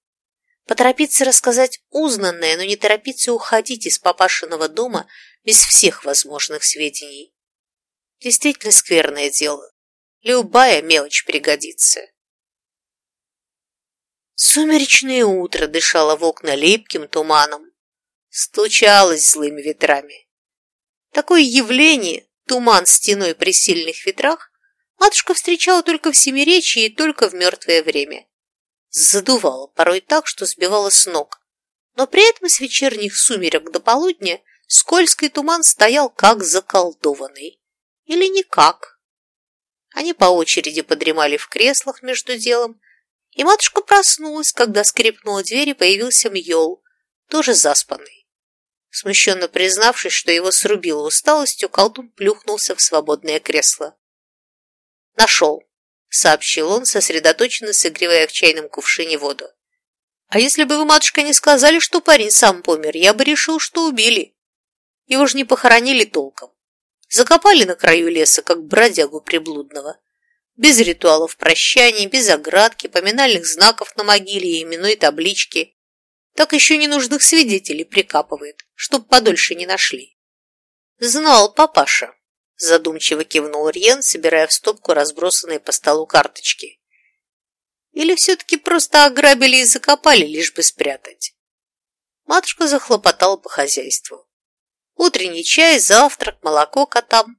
Поторопиться рассказать узнанное, но не торопиться уходить из папашиного дома без всех возможных сведений. Действительно скверное дело. Любая мелочь пригодится. Сумеречное утро дышало в окна липким туманом, стучалось злыми ветрами. Такое явление, туман стеной при сильных ветрах, матушка встречала только в Семиречии и только в мертвое время. Задувало порой так, что сбивало с ног, но при этом с вечерних сумерек до полудня скользкий туман стоял как заколдованный. Или никак. Они по очереди подремали в креслах между делом, и матушка проснулась, когда скрипнула дверь и появился Мьол, тоже заспанный. Смущенно признавшись, что его срубило усталостью, колдун плюхнулся в свободное кресло. «Нашел», — сообщил он, сосредоточенно согревая в чайном кувшине воду. «А если бы вы, матушка, не сказали, что парень сам помер, я бы решил, что убили. Его же не похоронили толком. Закопали на краю леса, как бродягу приблудного. Без ритуалов прощания, без оградки, поминальных знаков на могиле и именной таблички. Так еще ненужных свидетелей прикапывает, чтоб подольше не нашли. Знал папаша задумчиво кивнул Рьен, собирая в стопку разбросанные по столу карточки. Или все-таки просто ограбили и закопали, лишь бы спрятать? Матушка захлопотала по хозяйству. Утренний чай, завтрак, молоко котам.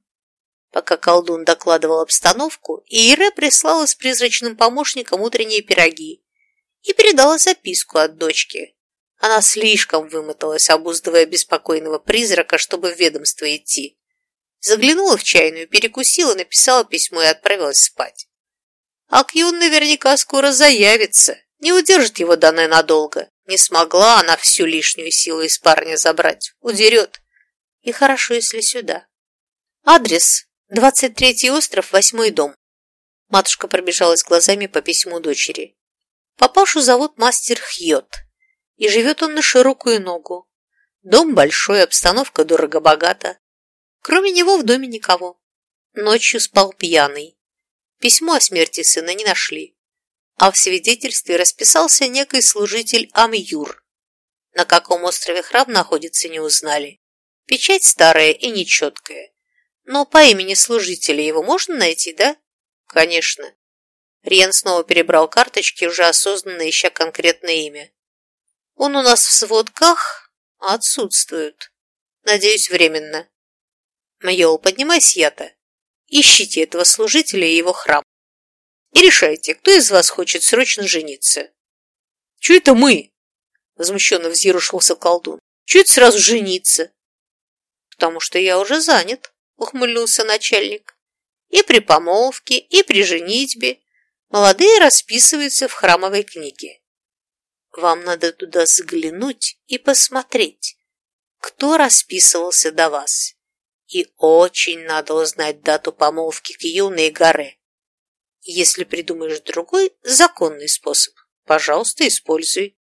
Пока колдун докладывал обстановку, Иере прислала с призрачным помощником утренние пироги и передала записку от дочки. Она слишком вымоталась, обуздывая беспокойного призрака, чтобы в ведомство идти. Заглянула в чайную, перекусила, написала письмо и отправилась спать. А Кьюн наверняка скоро заявится, не удержит его Дане надолго. Не смогла она всю лишнюю силу из парня забрать, удерет. И хорошо, если сюда. Адрес. 23-й остров, восьмой дом. Матушка пробежалась глазами по письму дочери. Папашу зовут мастер Хьот, и живет он на широкую ногу. Дом большой, обстановка дорого-богата. Кроме него в доме никого. Ночью спал пьяный. Письмо о смерти сына не нашли. А в свидетельстве расписался некий служитель Амьюр. На каком острове храм находится, не узнали. Печать старая и нечеткая. Но по имени служителя его можно найти, да? Конечно. Риен снова перебрал карточки, уже осознанно ища конкретное имя. Он у нас в сводках отсутствует. Надеюсь, временно. Майол, поднимайся я-то. Ищите этого служителя и его храм. И решайте, кто из вас хочет срочно жениться. Че это мы? Возмущенно взъерушился колдун. Чуть сразу жениться. Потому что я уже занят, ухмыльнулся начальник. И при помолвке, и при женитьбе молодые расписываются в храмовой книге. Вам надо туда заглянуть и посмотреть, кто расписывался до вас. И очень надо узнать дату помолвки к юной горе. Если придумаешь другой законный способ, пожалуйста, используй.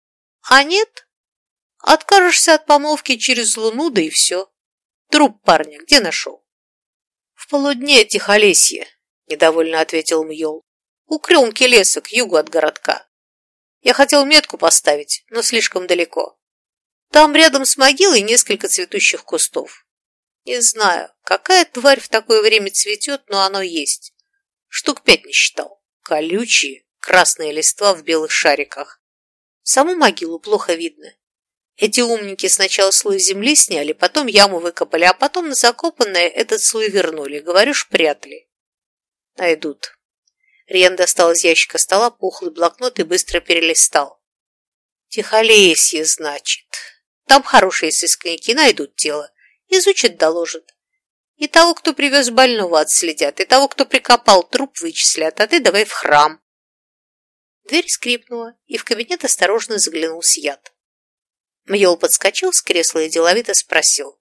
А нет, откажешься от помолвки через луну, да и все. Труп парня где нашел? В полудне Тихолесье, недовольно ответил Мьол. У кромки леса, к югу от городка. Я хотел метку поставить, но слишком далеко. Там рядом с могилой несколько цветущих кустов. Не знаю, какая тварь в такое время цветет, но оно есть. Штук пять не считал. Колючие, красные листва в белых шариках. Саму могилу плохо видно. Эти умники сначала слой земли сняли, потом яму выкопали, а потом на закопанное этот слой вернули. Говорю, прятали. Найдут. Риан достал из ящика стола пухлый блокнот и быстро перелистал. Тихолесье, значит. Там хорошие сыскники найдут тело, изучат, доложат. И того, кто привез больного, отследят, и того, кто прикопал труп, вычислят, а ты давай в храм. Дверь скрипнула, и в кабинет осторожно заглянул Сият. Мьол подскочил с кресла и деловито спросил.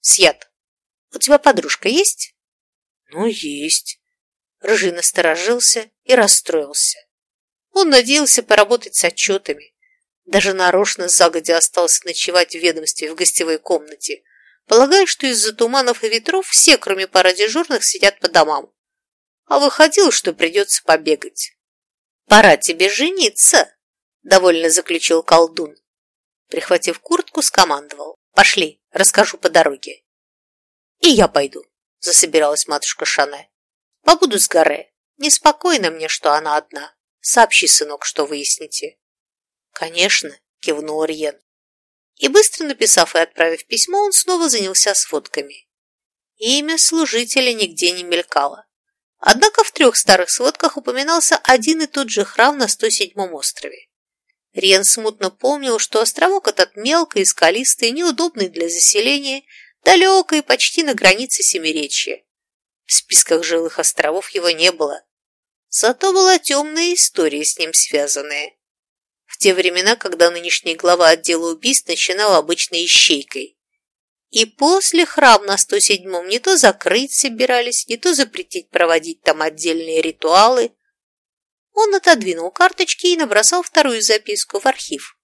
«Сият, у тебя подружка есть?» «Ну, есть». Рыжий насторожился и расстроился. Он надеялся поработать с отчетами. Даже нарочно загодя остался ночевать в ведомстве в гостевой комнате, полагая, что из-за туманов и ветров все, кроме пары дежурных, сидят по домам. А выходило, что придется побегать. «Пора тебе жениться!» – довольно заключил колдун. Прихватив куртку, скомандовал. «Пошли, расскажу по дороге». «И я пойду», – засобиралась матушка Шане. Побуду с горы. Неспокойно мне, что она одна. Сообщи, сынок, что выясните. Конечно, кивнул Риен. И быстро написав и отправив письмо, он снова занялся сводками. Имя служителя нигде не мелькало. Однако в трех старых сводках упоминался один и тот же храм на 107-м острове. Риен смутно помнил, что островок этот мелкий, скалистый, неудобный для заселения, далекий, почти на границе Семиречья. В списках жилых островов его не было. Зато была темная история с ним связанная. В те времена, когда нынешний глава отдела убийств начинал обычной ищейкой. И после храм на 107-м не то закрыть собирались, не то запретить проводить там отдельные ритуалы. Он отодвинул карточки и набросал вторую записку в архив.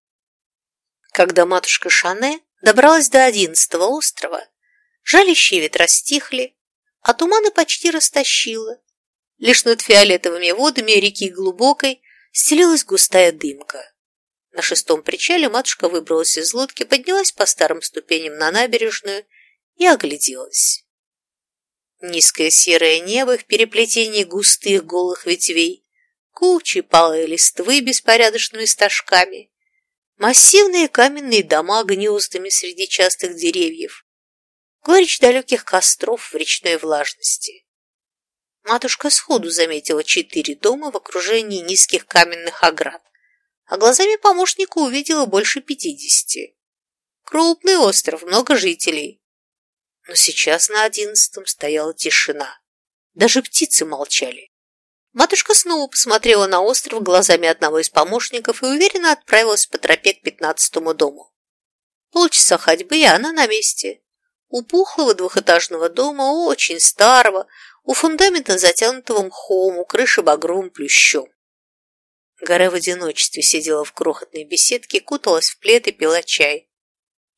Когда матушка Шане добралась до одиннадцатого острова, жалящие ветра стихли, а туманы почти растащило. Лишь над фиолетовыми водами реки глубокой стелилась густая дымка. На шестом причале матушка выбралась из лодки, поднялась по старым ступеням на набережную и огляделась. Низкое серое небо в переплетении густых голых ветвей, кучи палой листвы беспорядочными стажками, массивные каменные дома гнездами среди частых деревьев, горечь далеких костров в речной влажности. Матушка сходу заметила четыре дома в окружении низких каменных оград, а глазами помощника увидела больше пятидесяти. Крупный остров, много жителей. Но сейчас на одиннадцатом стояла тишина. Даже птицы молчали. Матушка снова посмотрела на остров глазами одного из помощников и уверенно отправилась по тропе к пятнадцатому дому. Полчаса ходьбы, и она на месте. У пухлого двухэтажного дома, очень старого, у фундамента затянутого мхом, у крыши багровым плющом. Гора в одиночестве сидела в крохотной беседке, куталась в плед и пила чай.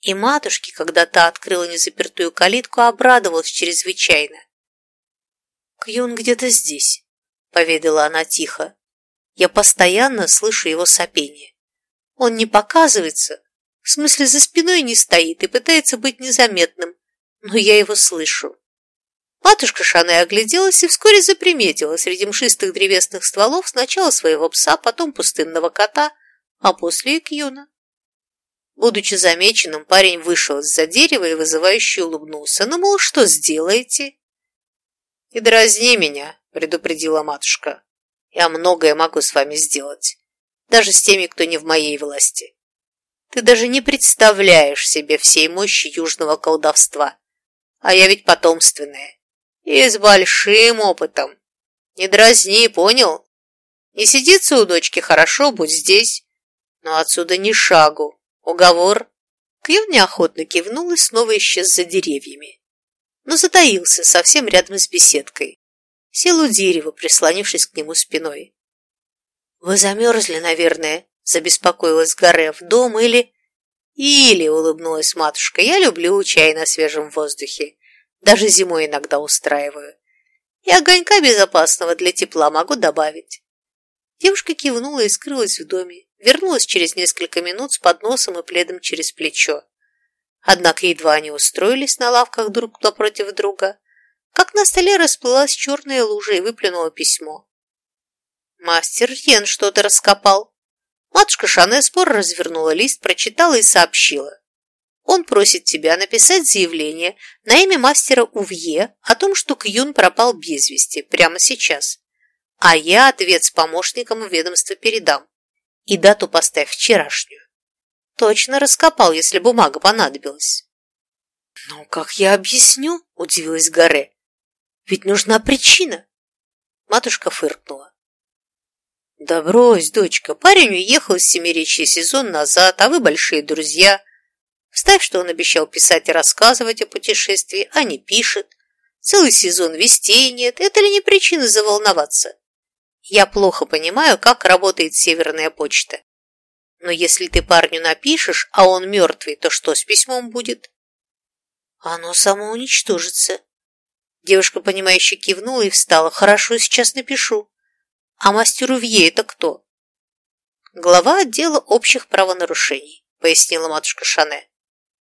И матушке, когда та открыла незапертую калитку, обрадовалась чрезвычайно. «Кьюн где-то здесь», — поведала она тихо. «Я постоянно слышу его сопение. Он не показывается, в смысле за спиной не стоит и пытается быть незаметным, но я его слышу. Матушка Шане огляделась и вскоре заприметила среди мшистых древесных стволов сначала своего пса, потом пустынного кота, а после и. Будучи замеченным, парень вышел из-за дерева и вызывающе улыбнулся. «Ну, мол, что сделаете?» «Не дразни меня», — предупредила матушка. «Я многое могу с вами сделать, даже с теми, кто не в моей власти». Ты даже не представляешь себе всей мощи южного колдовства. А я ведь потомственная. И с большим опытом. Не дразни, понял? Не сидится у дочки хорошо, будь здесь. Но отсюда ни шагу. Уговор?» Кьюн неохотно кивнул и снова исчез за деревьями. Но затаился совсем рядом с беседкой. Сел у дерева, прислонившись к нему спиной. «Вы замерзли, наверное?» – забеспокоилась Гаре. «В дом или...» «Или», – улыбнулась матушка, – «я люблю чай на свежем воздухе. Даже зимой иногда устраиваю. И огонька безопасного для тепла могу добавить». Девушка кивнула и скрылась в доме. Вернулась через несколько минут с подносом и пледом через плечо. Однако едва они устроились на лавках друг напротив друга, как на столе расплылась черная лужа и выплюнула письмо. Мастер Йен что-то раскопал. Матушка Шане спор развернула лист, прочитала и сообщила. Он просит тебя написать заявление на имя мастера Увье о том, что Кьюн пропал без вести прямо сейчас. А я ответ с помощником в ведомство передам. И дату поставь вчерашнюю. Точно раскопал, если бумага понадобилась. «Ну, как я объясню?» – удивилась Гаре. «Ведь нужна причина». Матушка фыркнула. «Да брось, дочка, парень уехал из Семиречья сезон назад, а вы большие друзья. Вставь, что он обещал писать и рассказывать о путешествии, а не пишет. Целый сезон вестей нет. Это ли не причина заволноваться? Я плохо понимаю, как работает Северная почта. Но если ты парню напишешь, а он мертвый, то что с письмом будет? Оно само уничтожится. Девушка, понимающе кивнула и встала. Хорошо, сейчас напишу. А мастер Увье это кто? Глава отдела общих правонарушений, пояснила матушка Шане.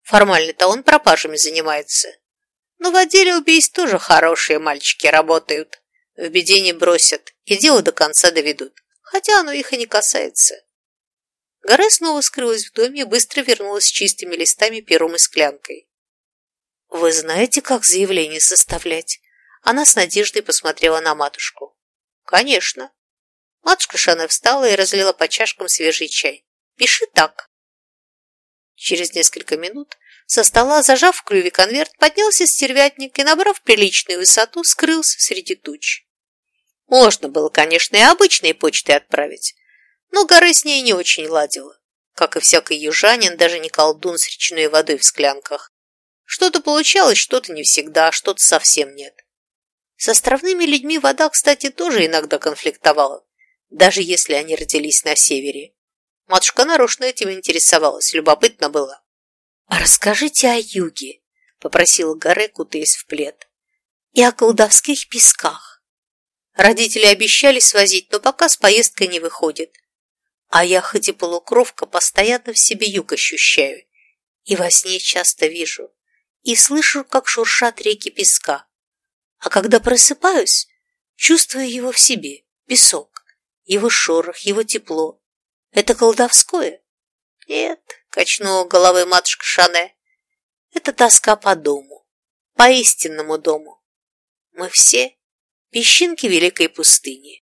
Формально-то он пропажами занимается. Но в отделе убийств тоже хорошие мальчики работают. В беде не бросят и дело до конца доведут, хотя оно их и не касается. Гора снова скрылась в доме и быстро вернулась с чистыми листами, пером и склянкой. «Вы знаете, как заявление составлять?» Она с надеждой посмотрела на матушку. «Конечно». Матушка Шана встала и разлила по чашкам свежий чай. «Пиши так». Через несколько минут со стола, зажав в клюве конверт, поднялся стервятник и, набрав приличную высоту, скрылся среди туч. Можно было, конечно, и обычной почтой отправить, но горы с ней не очень ладила. Как и всякий южанин, даже не колдун с речной водой в склянках. Что-то получалось, что-то не всегда, что-то совсем нет. С островными людьми вода, кстати, тоже иногда конфликтовала, даже если они родились на севере. Матушка нарочно этим интересовалась, любопытно было. «А расскажите о юге», — попросила Гаре, кутаясь в плед, — «и о колдовских песках. Родители обещали свозить, но пока с поездкой не выходит. А я, хоть и полукровка, постоянно в себе юг ощущаю. И во сне часто вижу. И слышу, как шуршат реки песка. А когда просыпаюсь, чувствую его в себе, песок, его шорох, его тепло. Это колдовское? Нет, качнула головой матушка Шане. Это тоска по дому, по истинному дому. Мы все песчинки великой пустыни.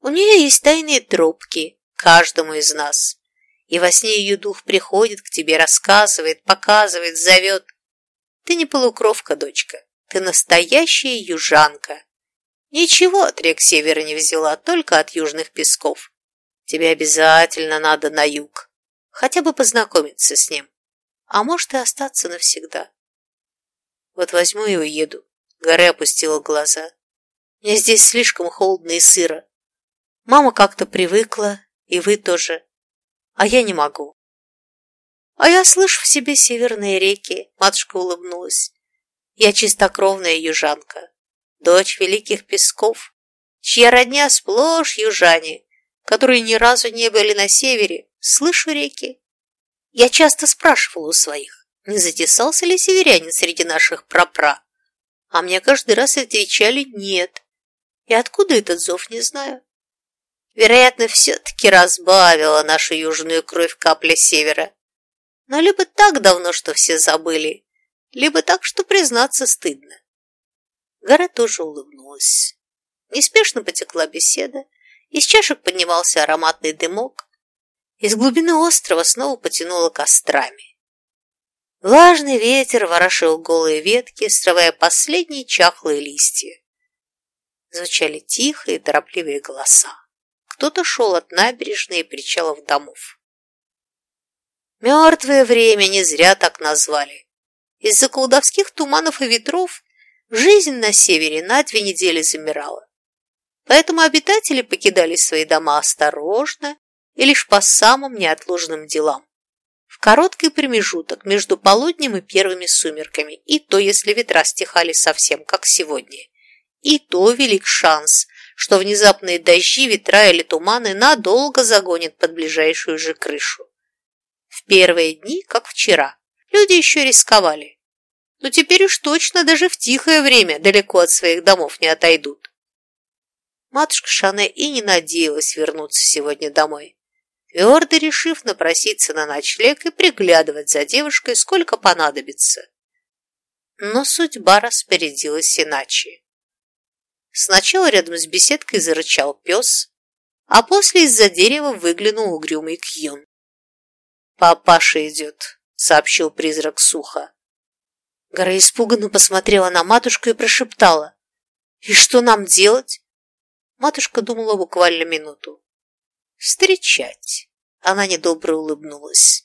У нее есть тайные тропки, каждому из нас. И во сне ее дух приходит к тебе, рассказывает, показывает, зовет. Ты не полукровка, дочка, ты настоящая южанка. Ничего от рек севера не взяла, только от южных песков. Тебе обязательно надо на юг, хотя бы познакомиться с ним, а может и остаться навсегда. Вот возьму и уеду. Горы опустила глаза. Мне здесь слишком холодно и сыро. Мама как-то привыкла, и вы тоже. А я не могу. А я слышу в себе северные реки, матушка улыбнулась. Я чистокровная южанка, дочь великих песков, чья родня сплошь южане, которые ни разу не были на севере. Слышу реки. Я часто спрашивала у своих, не затесался ли северянин среди наших прапра, а мне каждый раз отвечали «нет». И откуда этот зов, не знаю. Вероятно, все-таки разбавила нашу южную кровь капля севера. Но либо так давно, что все забыли, либо так, что признаться стыдно. Гора тоже улыбнулась. Неспешно потекла беседа, из чашек поднимался ароматный дымок. Из глубины острова снова потянуло кострами. Влажный ветер ворошил голые ветки, срывая последние чахлые листья. Звучали тихие и торопливые голоса. Кто-то шел от набережной и причалов домов. Мертвое время не зря так назвали. Из-за колдовских туманов и ветров жизнь на севере на две недели замирала. Поэтому обитатели покидали свои дома осторожно и лишь по самым неотложным делам. В короткий промежуток между полуднем и первыми сумерками, и то, если ветра стихали совсем, как сегодня, и то велик шанс, что внезапные дожди, ветра или туманы надолго загонят под ближайшую же крышу. В первые дни, как вчера, люди еще рисковали. Но теперь уж точно даже в тихое время далеко от своих домов не отойдут. Матушка Шане и не надеялась вернуться сегодня домой, твердо решив напроситься на ночлег и приглядывать за девушкой, сколько понадобится. Но судьба распорядилась иначе. Сначала рядом с беседкой зарычал пес, а после из-за дерева выглянул угрюмый Кьюн. «Папаша идет», — сообщил призрак сухо. Гора испуганно посмотрела на матушку и прошептала. «И что нам делать?» Матушка думала буквально минуту. «Встречать!» Она недобро улыбнулась.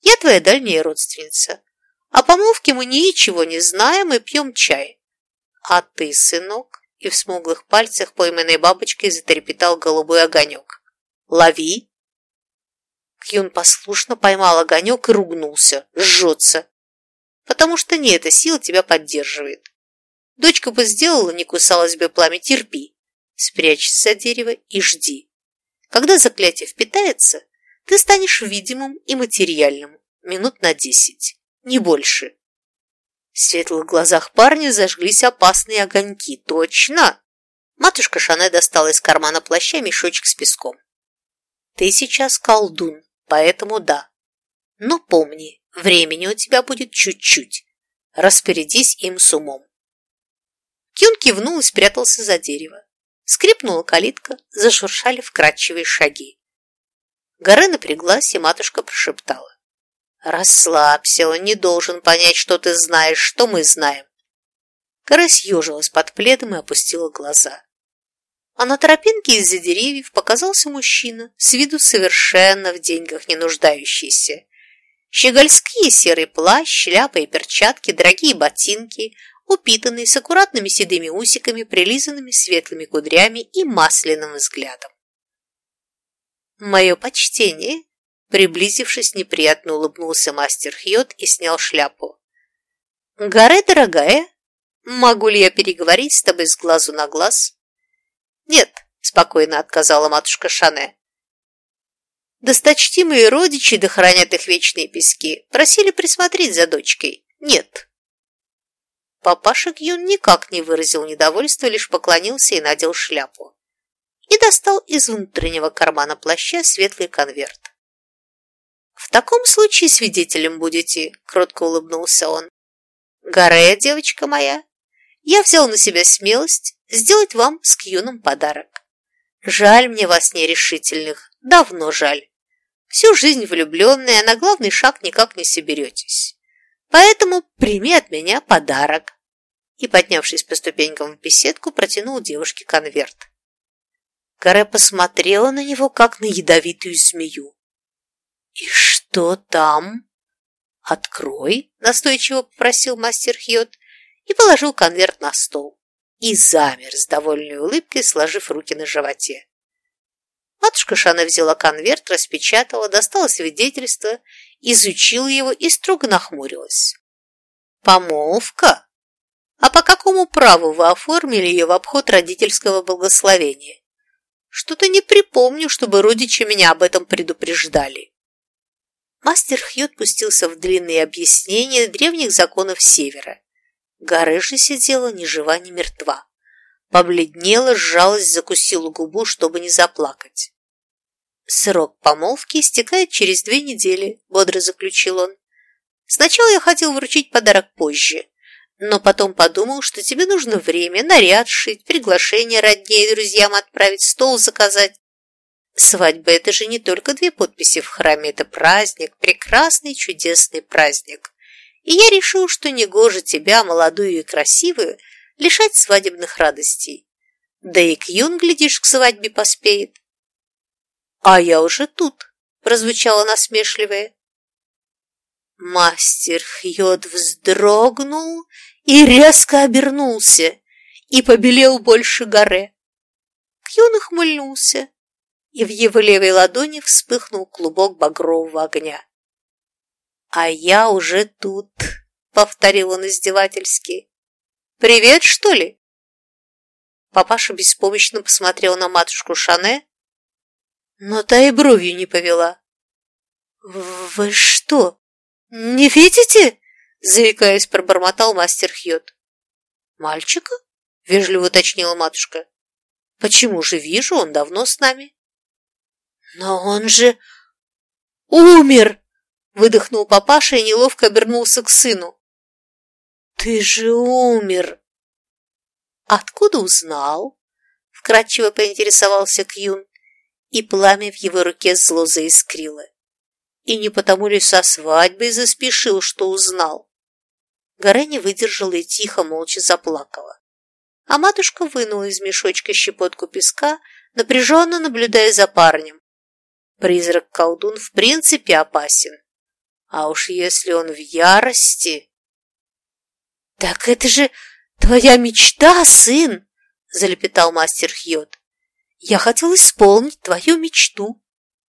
«Я твоя дальняя родственница. О помолвке мы ничего не знаем и пьем чай. А ты, сынок, и в смуглых пальцах пойманной бабочкой затрепетал голубой огонек. «Лови!» Кьюн послушно поймал огонек и ругнулся. «Жжется!» «Потому что не эта сила тебя поддерживает. Дочка бы сделала, не кусалась бы пламя, терпи. Спрячься за дерево и жди. Когда заклятие впитается, ты станешь видимым и материальным минут на десять, не больше. В светлых глазах парня зажглись опасные огоньки. Точно! Матушка Шане достала из кармана плаща мешочек с песком. Ты сейчас колдун, поэтому да. Но помни, времени у тебя будет чуть-чуть. Распорядись им с умом. Кюн кивнул и спрятался за дерево. Скрипнула калитка, зашуршали вкрадчивые шаги. Гора напряглась, и матушка прошептала. «Расслабься, он не должен понять, что ты знаешь, что мы знаем». Кора съежилась под пледом и опустила глаза. А на тропинке из-за деревьев показался мужчина, с виду совершенно в деньгах не нуждающийся. Щегольские серый плащ, шляпа и перчатки, дорогие ботинки, упитанный, с аккуратными седыми усиками, прилизанными светлыми кудрями и масляным взглядом. «Мое почтение!» Приблизившись, неприятно улыбнулся мастер Хьот и снял шляпу. «Гаре, дорогая, могу ли я переговорить с тобой с глазу на глаз?» «Нет», — спокойно отказала матушка Шане. «Досточтимые родичи, да хранят их вечные пески, просили присмотреть за дочкой. Нет». Папаша Гюн никак не выразил недовольства, лишь поклонился и надел шляпу. И достал из внутреннего кармана плаща светлый конверт. «В таком случае свидетелем будете», — кротко улыбнулся он. «Гарея, девочка моя, я взял на себя смелость сделать вам с Кьюном подарок. Жаль мне вас нерешительных, давно жаль. Всю жизнь влюбленная, на главный шаг никак не соберетесь. Поэтому прими от меня подарок». И, поднявшись по ступенькам в беседку, протянул девушке конверт. Гаре посмотрела на него, как на ядовитую змею. «И что там?» «Открой», — настойчиво попросил мастер Хьот и положил конверт на стол. И замер с довольной улыбкой, сложив руки на животе. Матушка Шана взяла конверт, распечатала, достала свидетельство, изучила его и строго нахмурилась. «Помолвка? А по какому праву вы оформили ее в обход родительского благословения? Что-то не припомню, чтобы родичи меня об этом предупреждали». Мастер Хьют пустился в длинные объяснения древних законов Севера. Гары же сидела ни жива, ни мертва. Побледнела, сжалась, закусила губу, чтобы не заплакать. «Срок помолвки истекает через две недели», — бодро заключил он. «Сначала я хотел вручить подарок позже, но потом подумал, что тебе нужно время, наряд шить, приглашение родней и друзьям отправить, стол заказать. Свадьба – это же не только две подписи в храме, это праздник, прекрасный, чудесный праздник. И я решил, что негоже тебя, молодую и красивую, лишать свадебных радостей. Да и Кьюн, глядишь, к свадьбе поспеет. А я уже тут, прозвучало насмешливое. Мастер Хьод вздрогнул и резко обернулся, и побелел больше горы. Кьюн ухмыльнулся, и в его левой ладони вспыхнул клубок багрового огня. «А я уже тут», — повторил он издевательски. «Привет, что ли?» Папаша беспомощно посмотрел на матушку Шане, но та и бровью не повела. «Вы что, не видите?» — заикаясь, пробормотал мастер Хьот. «Мальчика?» — вежливо уточнила матушка. «Почему же вижу, он давно с нами?» «Но он же умер!» — выдохнул папаша и неловко обернулся к сыну. «Ты же умер!» «Откуда узнал?» — вкратчиво поинтересовался Кьюн, и пламя в его руке зло заискрило. И не потому ли со свадьбой заспешил, что узнал? Горе не выдержала и тихо, молча заплакала. А матушка вынула из мешочка щепотку песка, напряженно наблюдая за парнем, Призрак-колдун в принципе опасен. А уж если он в ярости... «Так это же твоя мечта, сын!» — залепетал мастер Хьот. «Я хотел исполнить твою мечту».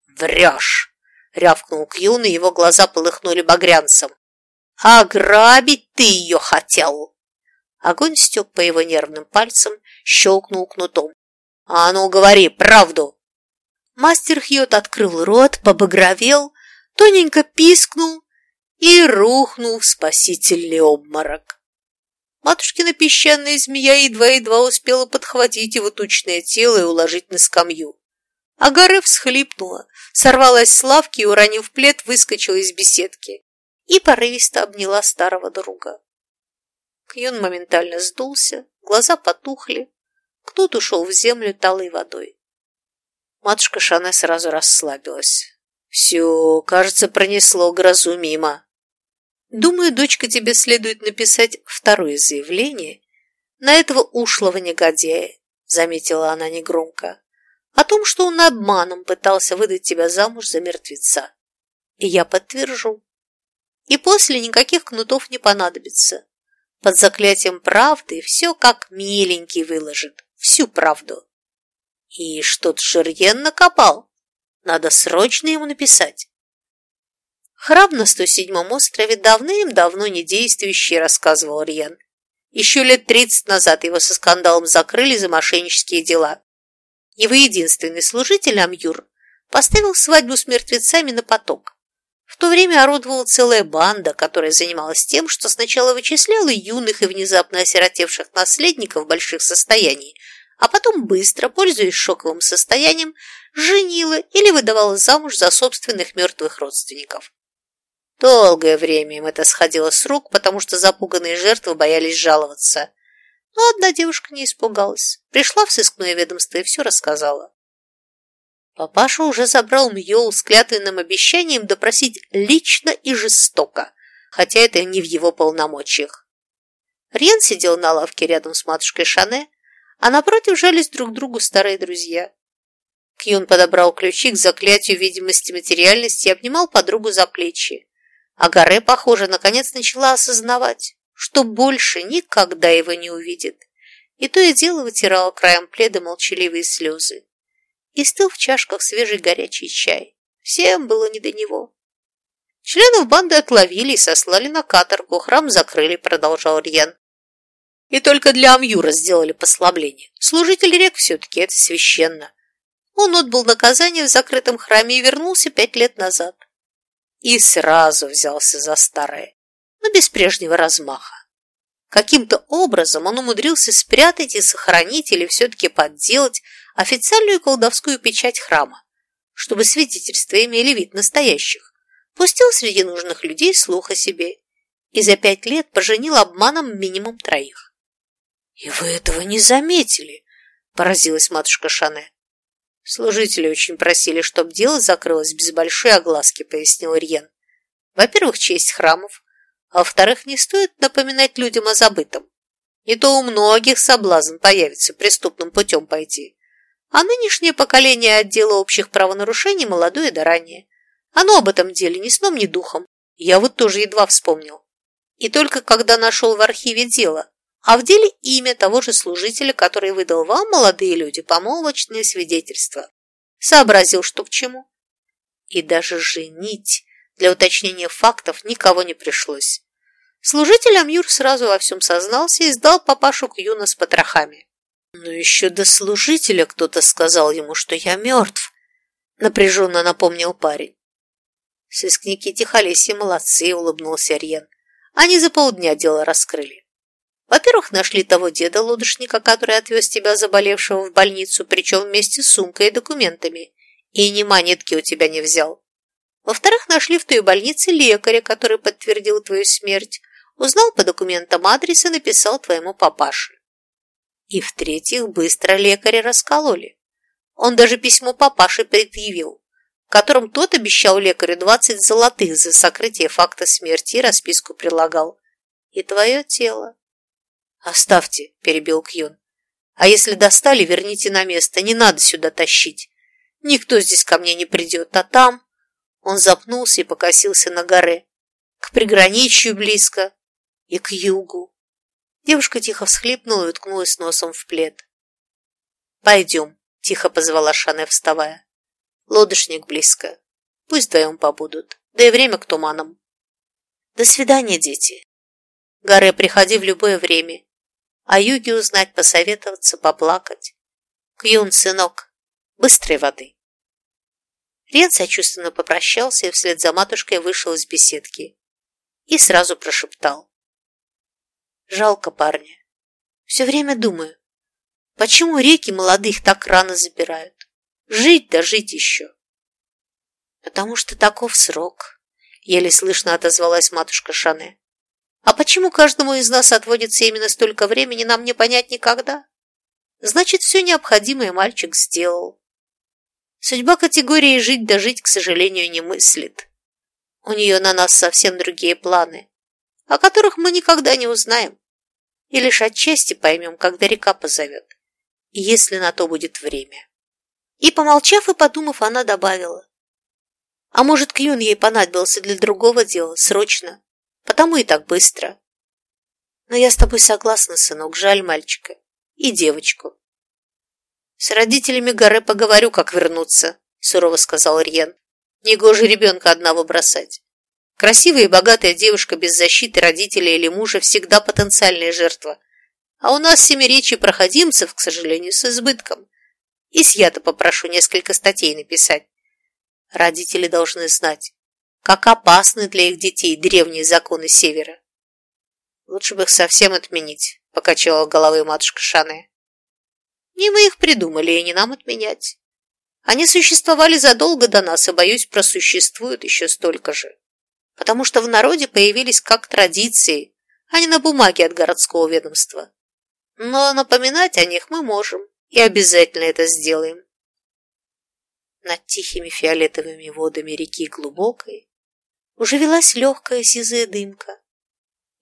«Врешь!» — рявкнул Кьюн, и его глаза полыхнули багрянцем. «Ограбить ты ее хотел!» Огонь стек по его нервным пальцам, щелкнул кнутом. «А ну, говори правду!» Мастер Хьот открыл рот, побагровел, тоненько пискнул и рухнул в спасительный обморок. Матушкина песчаная змея едва-едва успела подхватить его тучное тело и уложить на скамью. Агары всхлипнула, сорвалась с лавки и, уронив плед, выскочила из беседки и порывисто обняла старого друга. Кьюн моментально сдулся, глаза потухли, кнут ушел в землю талой водой. Матушка Шане сразу расслабилась. «Все, кажется, пронесло грозу мимо. Думаю, дочка, тебе следует написать второе заявление на этого ушлого негодяя», заметила она негромко, «о том, что он обманом пытался выдать тебя замуж за мертвеца. И я подтвержу. И после никаких кнутов не понадобится. Под заклятием правды все как миленький выложит, всю правду. И что-то Жерьен накопал. Надо срочно ему написать. Храм на 107-м острове давным-давно не действующий, рассказывал Рьен. Еще лет 30 назад его со скандалом закрыли за мошеннические дела. Его единственный служитель, Амьюр, поставил свадьбу с мертвецами на поток. В то время орудовала целая банда, которая занималась тем, что сначала вычисляла юных и внезапно осиротевших наследников больших состояний, а потом быстро, пользуясь шоковым состоянием, женила или выдавала замуж за собственных мертвых родственников. Долгое время им это сходило с рук, потому что запуганные жертвы боялись жаловаться. Но одна девушка не испугалась, пришла в сыскное ведомство и все рассказала. Папаша уже забрал Мьол с клятвенным обещанием допросить лично и жестоко, хотя это не в его полномочиях. Рен сидел на лавке рядом с матушкой Шане, а напротив жались друг другу старые друзья. Кьюн подобрал ключи к заклятию видимости материальности и обнимал подругу за плечи. А Гаре, похоже, наконец начала осознавать, что больше никогда его не увидит, и то и дело вытирала краем пледа молчаливые слезы. И стыл в чашках свежий горячий чай. Всем было не до него. Членов банды отловили и сослали на каторгу, храм закрыли, продолжал Рьян. И только для Амюра сделали послабление. Служитель рек все-таки это священно. Он отбыл наказание в закрытом храме и вернулся пять лет назад. И сразу взялся за старое, но без прежнего размаха. Каким-то образом он умудрился спрятать и сохранить или все-таки подделать официальную колдовскую печать храма, чтобы свидетельства имели вид настоящих. Пустил среди нужных людей слух о себе и за пять лет поженил обманом минимум троих. «И вы этого не заметили?» – поразилась матушка Шане. Служители очень просили, чтобы дело закрылось без большой огласки, пояснил Ирьен. Во-первых, честь храмов, а во-вторых, не стоит напоминать людям о забытом. Не то у многих соблазн появится преступным путем пойти. А нынешнее поколение отдела общих правонарушений молодое да ранее. Оно об этом деле ни сном, ни духом. Я вот тоже едва вспомнил. И только когда нашел в архиве дело, а в деле имя того же служителя, который выдал вам, молодые люди, помолвочные свидетельства, сообразил, что к чему. И даже женить для уточнения фактов никого не пришлось. Служитель Амюр сразу во всем сознался и сдал папашу Кьюна с потрохами. Но еще до служителя кто-то сказал ему, что я мертв, напряженно напомнил парень. Сыскники Тихолесья молодцы, улыбнулся Ариен. Они за полдня дело раскрыли. Во-первых, нашли того деда-лодочника, который отвез тебя заболевшего в больницу, причем вместе с сумкой и документами, и ни монетки у тебя не взял. Во-вторых, нашли в той больнице лекаря, который подтвердил твою смерть, Узнал по документам адрес и написал твоему папаше. И в-третьих, быстро лекаря раскололи. Он даже письмо папаше предъявил, в котором тот обещал лекарю 20 золотых за сокрытие факта смерти и расписку прилагал. И твое тело. «Оставьте», – перебил Кьюн. «А если достали, верните на место, не надо сюда тащить. Никто здесь ко мне не придет, а там...» Он запнулся и покосился на горы. «К приграничью близко, и к югу. Девушка тихо всхлипнула и уткнулась носом в плед. «Пойдем», – тихо позвала Шане, вставая. «Лодочник близко. Пусть вдвоем побудут, да и время к туманам». «До свидания, дети. Горе, приходи в любое время. О юге узнать, посоветоваться, поплакать. Кьюн, сынок, быстрой воды». Рен сочувственно попрощался и вслед за матушкой вышел из беседки и сразу прошептал. Жалко парня. Все время думаю, почему реки молодых так рано забирают? Жить да жить еще. Потому что таков срок, еле слышно отозвалась матушка Шане. А почему каждому из нас отводится именно столько времени, нам не понять никогда? Значит, все необходимое мальчик сделал. Судьба категории «жить да жить», к сожалению, не мыслит. У нее на нас совсем другие планы о которых мы никогда не узнаем и лишь отчасти поймем, когда река позовет, если на то будет время. И, помолчав и подумав, она добавила. А может, Кьюн ей понадобился для другого дела, срочно, потому и так быстро. Но я с тобой согласна, сынок, жаль мальчика и девочку. С родителями горы поговорю, как вернуться, сурово сказал Рьен. Негоже ребенка одного бросать. Красивая и богатая девушка без защиты родителей или мужа всегда потенциальная жертва. А у нас семиречий проходимцев, к сожалению, с избытком. И с я-то попрошу несколько статей написать. Родители должны знать, как опасны для их детей древние законы Севера. Лучше бы их совсем отменить, покачала головой матушка Шане. Не мы их придумали, и не нам отменять. Они существовали задолго до нас, и, боюсь, просуществуют еще столько же потому что в народе появились как традиции, а не на бумаге от городского ведомства. Но напоминать о них мы можем и обязательно это сделаем. Над тихими фиолетовыми водами реки глубокой уже велась легкая сизая дымка,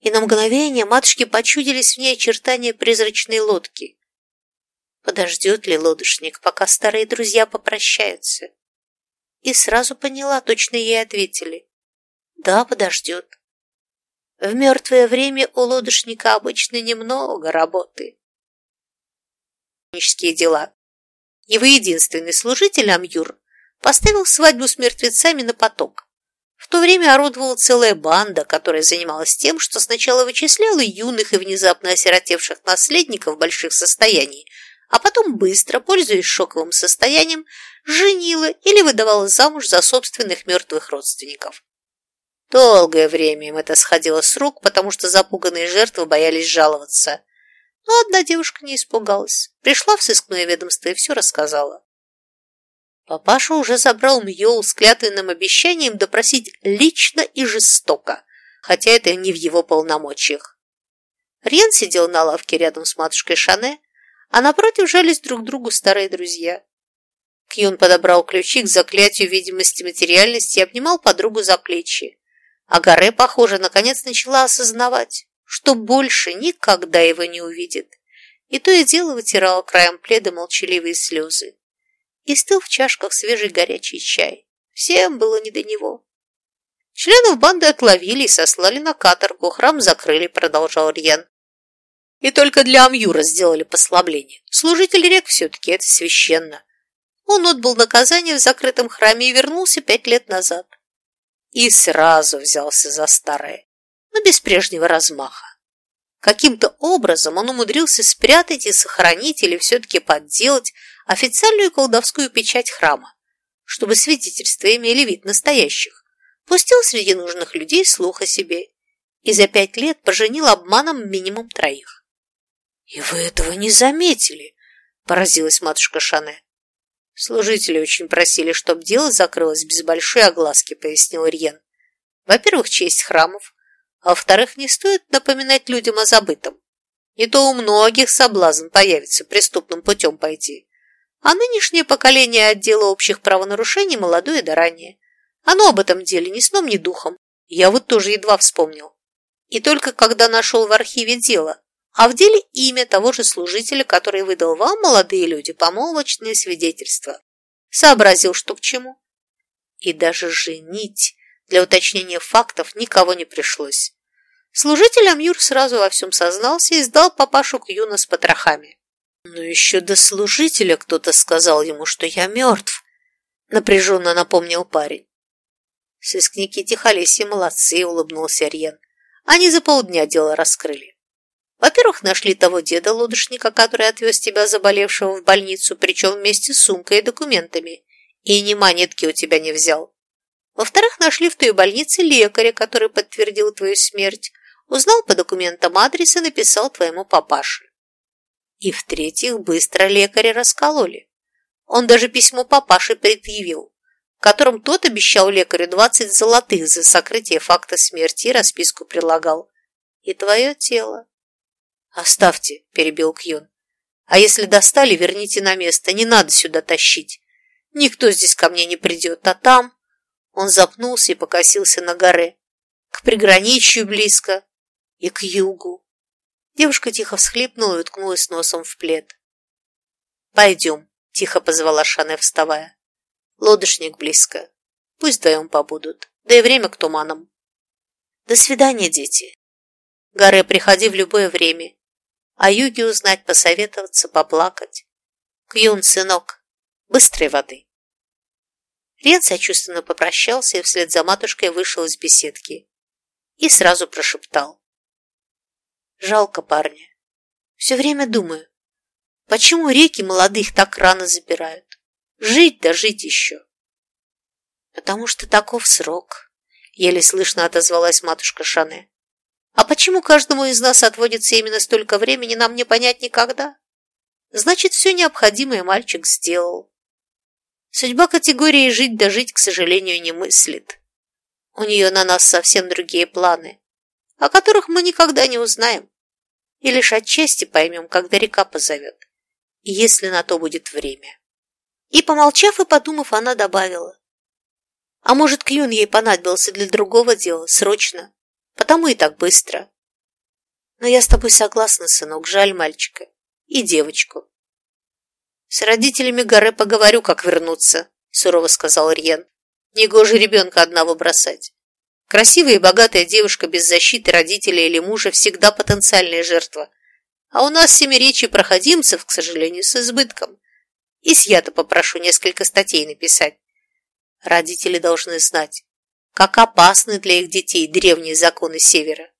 и на мгновение матушке почудились в ней очертания призрачной лодки. Подождет ли лодочник, пока старые друзья попрощаются? И сразу поняла, точно ей ответили. Да, подождет. В мертвое время у лодочника обычно немного работы. дела. Его единственный служитель Амюр поставил свадьбу с мертвецами на поток. В то время орудовала целая банда, которая занималась тем, что сначала вычисляла юных и внезапно осиротевших наследников больших состояний, а потом быстро, пользуясь шоковым состоянием, женила или выдавала замуж за собственных мертвых родственников. Долгое время им это сходило с рук, потому что запуганные жертвы боялись жаловаться. Но одна девушка не испугалась. Пришла в сыскное ведомство и все рассказала. Папаша уже забрал Мьол с клятвенным обещанием допросить лично и жестоко, хотя это не в его полномочиях. Рен сидел на лавке рядом с матушкой Шане, а напротив жались друг другу старые друзья. Кьюн подобрал ключи к заклятию видимости материальности и обнимал подругу за плечи. А Гаре, похоже, наконец начала осознавать, что больше никогда его не увидит. И то и дело вытирала краем пледа молчаливые слезы. И стыл в чашках свежий горячий чай. Всем было не до него. Членов банды отловили и сослали на каторгу, храм закрыли, продолжал Рьян. И только для Амюра сделали послабление. Служитель рек все-таки это священно. Он отбыл наказание в закрытом храме и вернулся пять лет назад. И сразу взялся за старое, но без прежнего размаха. Каким-то образом он умудрился спрятать и сохранить или все-таки подделать официальную колдовскую печать храма, чтобы свидетельства имели вид настоящих. Пустил среди нужных людей слух о себе и за пять лет поженил обманом минимум троих. «И вы этого не заметили?» – поразилась матушка Шане. Служители очень просили, чтобы дело закрылось без большой огласки, пояснил Ирьен. Во-первых, честь храмов, а во-вторых, не стоит напоминать людям о забытом. Не то у многих соблазн появится преступным путем пойти. А нынешнее поколение отдела общих правонарушений молодое да ранее. Оно об этом деле ни сном, ни духом. Я вот тоже едва вспомнил. И только когда нашел в архиве дело, а в деле имя того же служителя, который выдал вам, молодые люди, помолвочные свидетельства. Сообразил, что к чему. И даже женить для уточнения фактов никого не пришлось. Служитель Амюр сразу во всем сознался и сдал папашу к Юна с потрохами. Но еще до служителя кто-то сказал ему, что я мертв, напряженно напомнил парень. Сыскники Тихолесья молодцы, улыбнулся Ариен. Они за полдня дело раскрыли. Во-первых, нашли того деда-лодочника, который отвез тебя заболевшего в больницу, причем вместе с сумкой и документами, и ни монетки у тебя не взял. Во-вторых, нашли в той больнице лекаря, который подтвердил твою смерть, узнал по документам адрес и написал твоему папаше. И в-третьих, быстро лекаря раскололи. Он даже письмо папаше предъявил, в котором тот обещал лекарю 20 золотых за сокрытие факта смерти и расписку прилагал. И твое тело. «Оставьте», – перебил Кьюн. «А если достали, верните на место, не надо сюда тащить. Никто здесь ко мне не придет, а там...» Он запнулся и покосился на горы. «К приграничью близко и к югу». Девушка тихо всхлипнула и уткнулась носом в плед. «Пойдем», – тихо позвала Шане, вставая. «Лодочник близко. Пусть вдвоем побудут, да и время к туманам». «До свидания, дети. Гаре, приходи в любое время. О юге узнать, посоветоваться, поплакать. Кьюн, сынок, быстрой воды. Рен сочувственно попрощался и вслед за матушкой вышел из беседки. И сразу прошептал. Жалко парня. Все время думаю, почему реки молодых так рано забирают? Жить да жить еще. Потому что таков срок, еле слышно отозвалась матушка Шане. А почему каждому из нас отводится именно столько времени, нам не понять никогда. Значит, все необходимое мальчик сделал. Судьба категории «жить да жить», к сожалению, не мыслит. У нее на нас совсем другие планы, о которых мы никогда не узнаем. И лишь отчасти поймем, когда река позовет, если на то будет время. И, помолчав и подумав, она добавила. А может, Кьюн ей понадобился для другого дела, срочно, Потому и так быстро. Но я с тобой согласна, сынок, жаль мальчика. И девочку. С родителями горы поговорю, как вернуться, сурово сказал Рьен. Негоже ребенка одного бросать. Красивая и богатая девушка без защиты родителей или мужа всегда потенциальная жертва. А у нас семиречий проходимцев, к сожалению, с избытком. И с я-то попрошу несколько статей написать. Родители должны знать, как опасны для их детей древние законы Севера.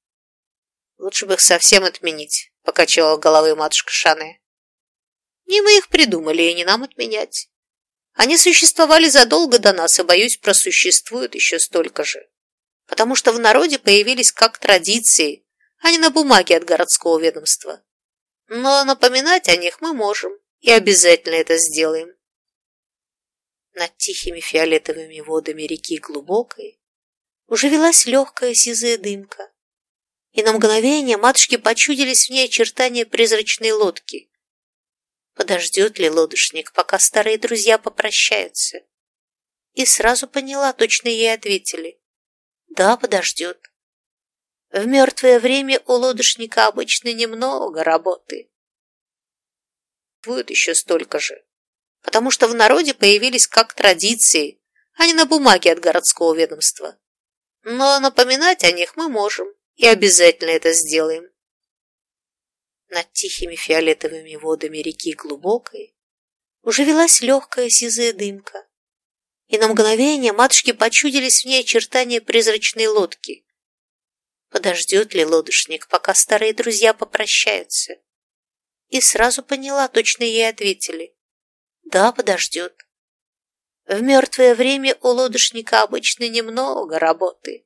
Лучше бы их совсем отменить, покачала головой матушка Шане. Не мы их придумали, и не нам отменять. Они существовали задолго до нас и, боюсь, просуществуют еще столько же. Потому что в народе появились как традиции, а не на бумаге от городского ведомства. Но напоминать о них мы можем и обязательно это сделаем. Над тихими фиолетовыми водами реки глубокой уже велась легкая сизая дымка, и на мгновение матушке почудились в ней очертания призрачной лодки. Подождет ли лодочник, пока старые друзья попрощаются? И сразу поняла, точно ей ответили. Да, подождет. В мертвое время у лодочника обычно немного работы. Будет еще столько же. Потому что в народе появились как традиции, а не на бумаге от городского ведомства. Но напоминать о них мы можем и обязательно это сделаем. Над тихими фиолетовыми водами реки глубокой уже велась легкая сизая дымка, и на мгновение матушке почудились в ней очертания призрачной лодки, Подождет ли лодочник, пока старые друзья попрощаются? И сразу поняла, точно ей ответили. Да, подождет. В мертвое время у лодочника обычно немного работы.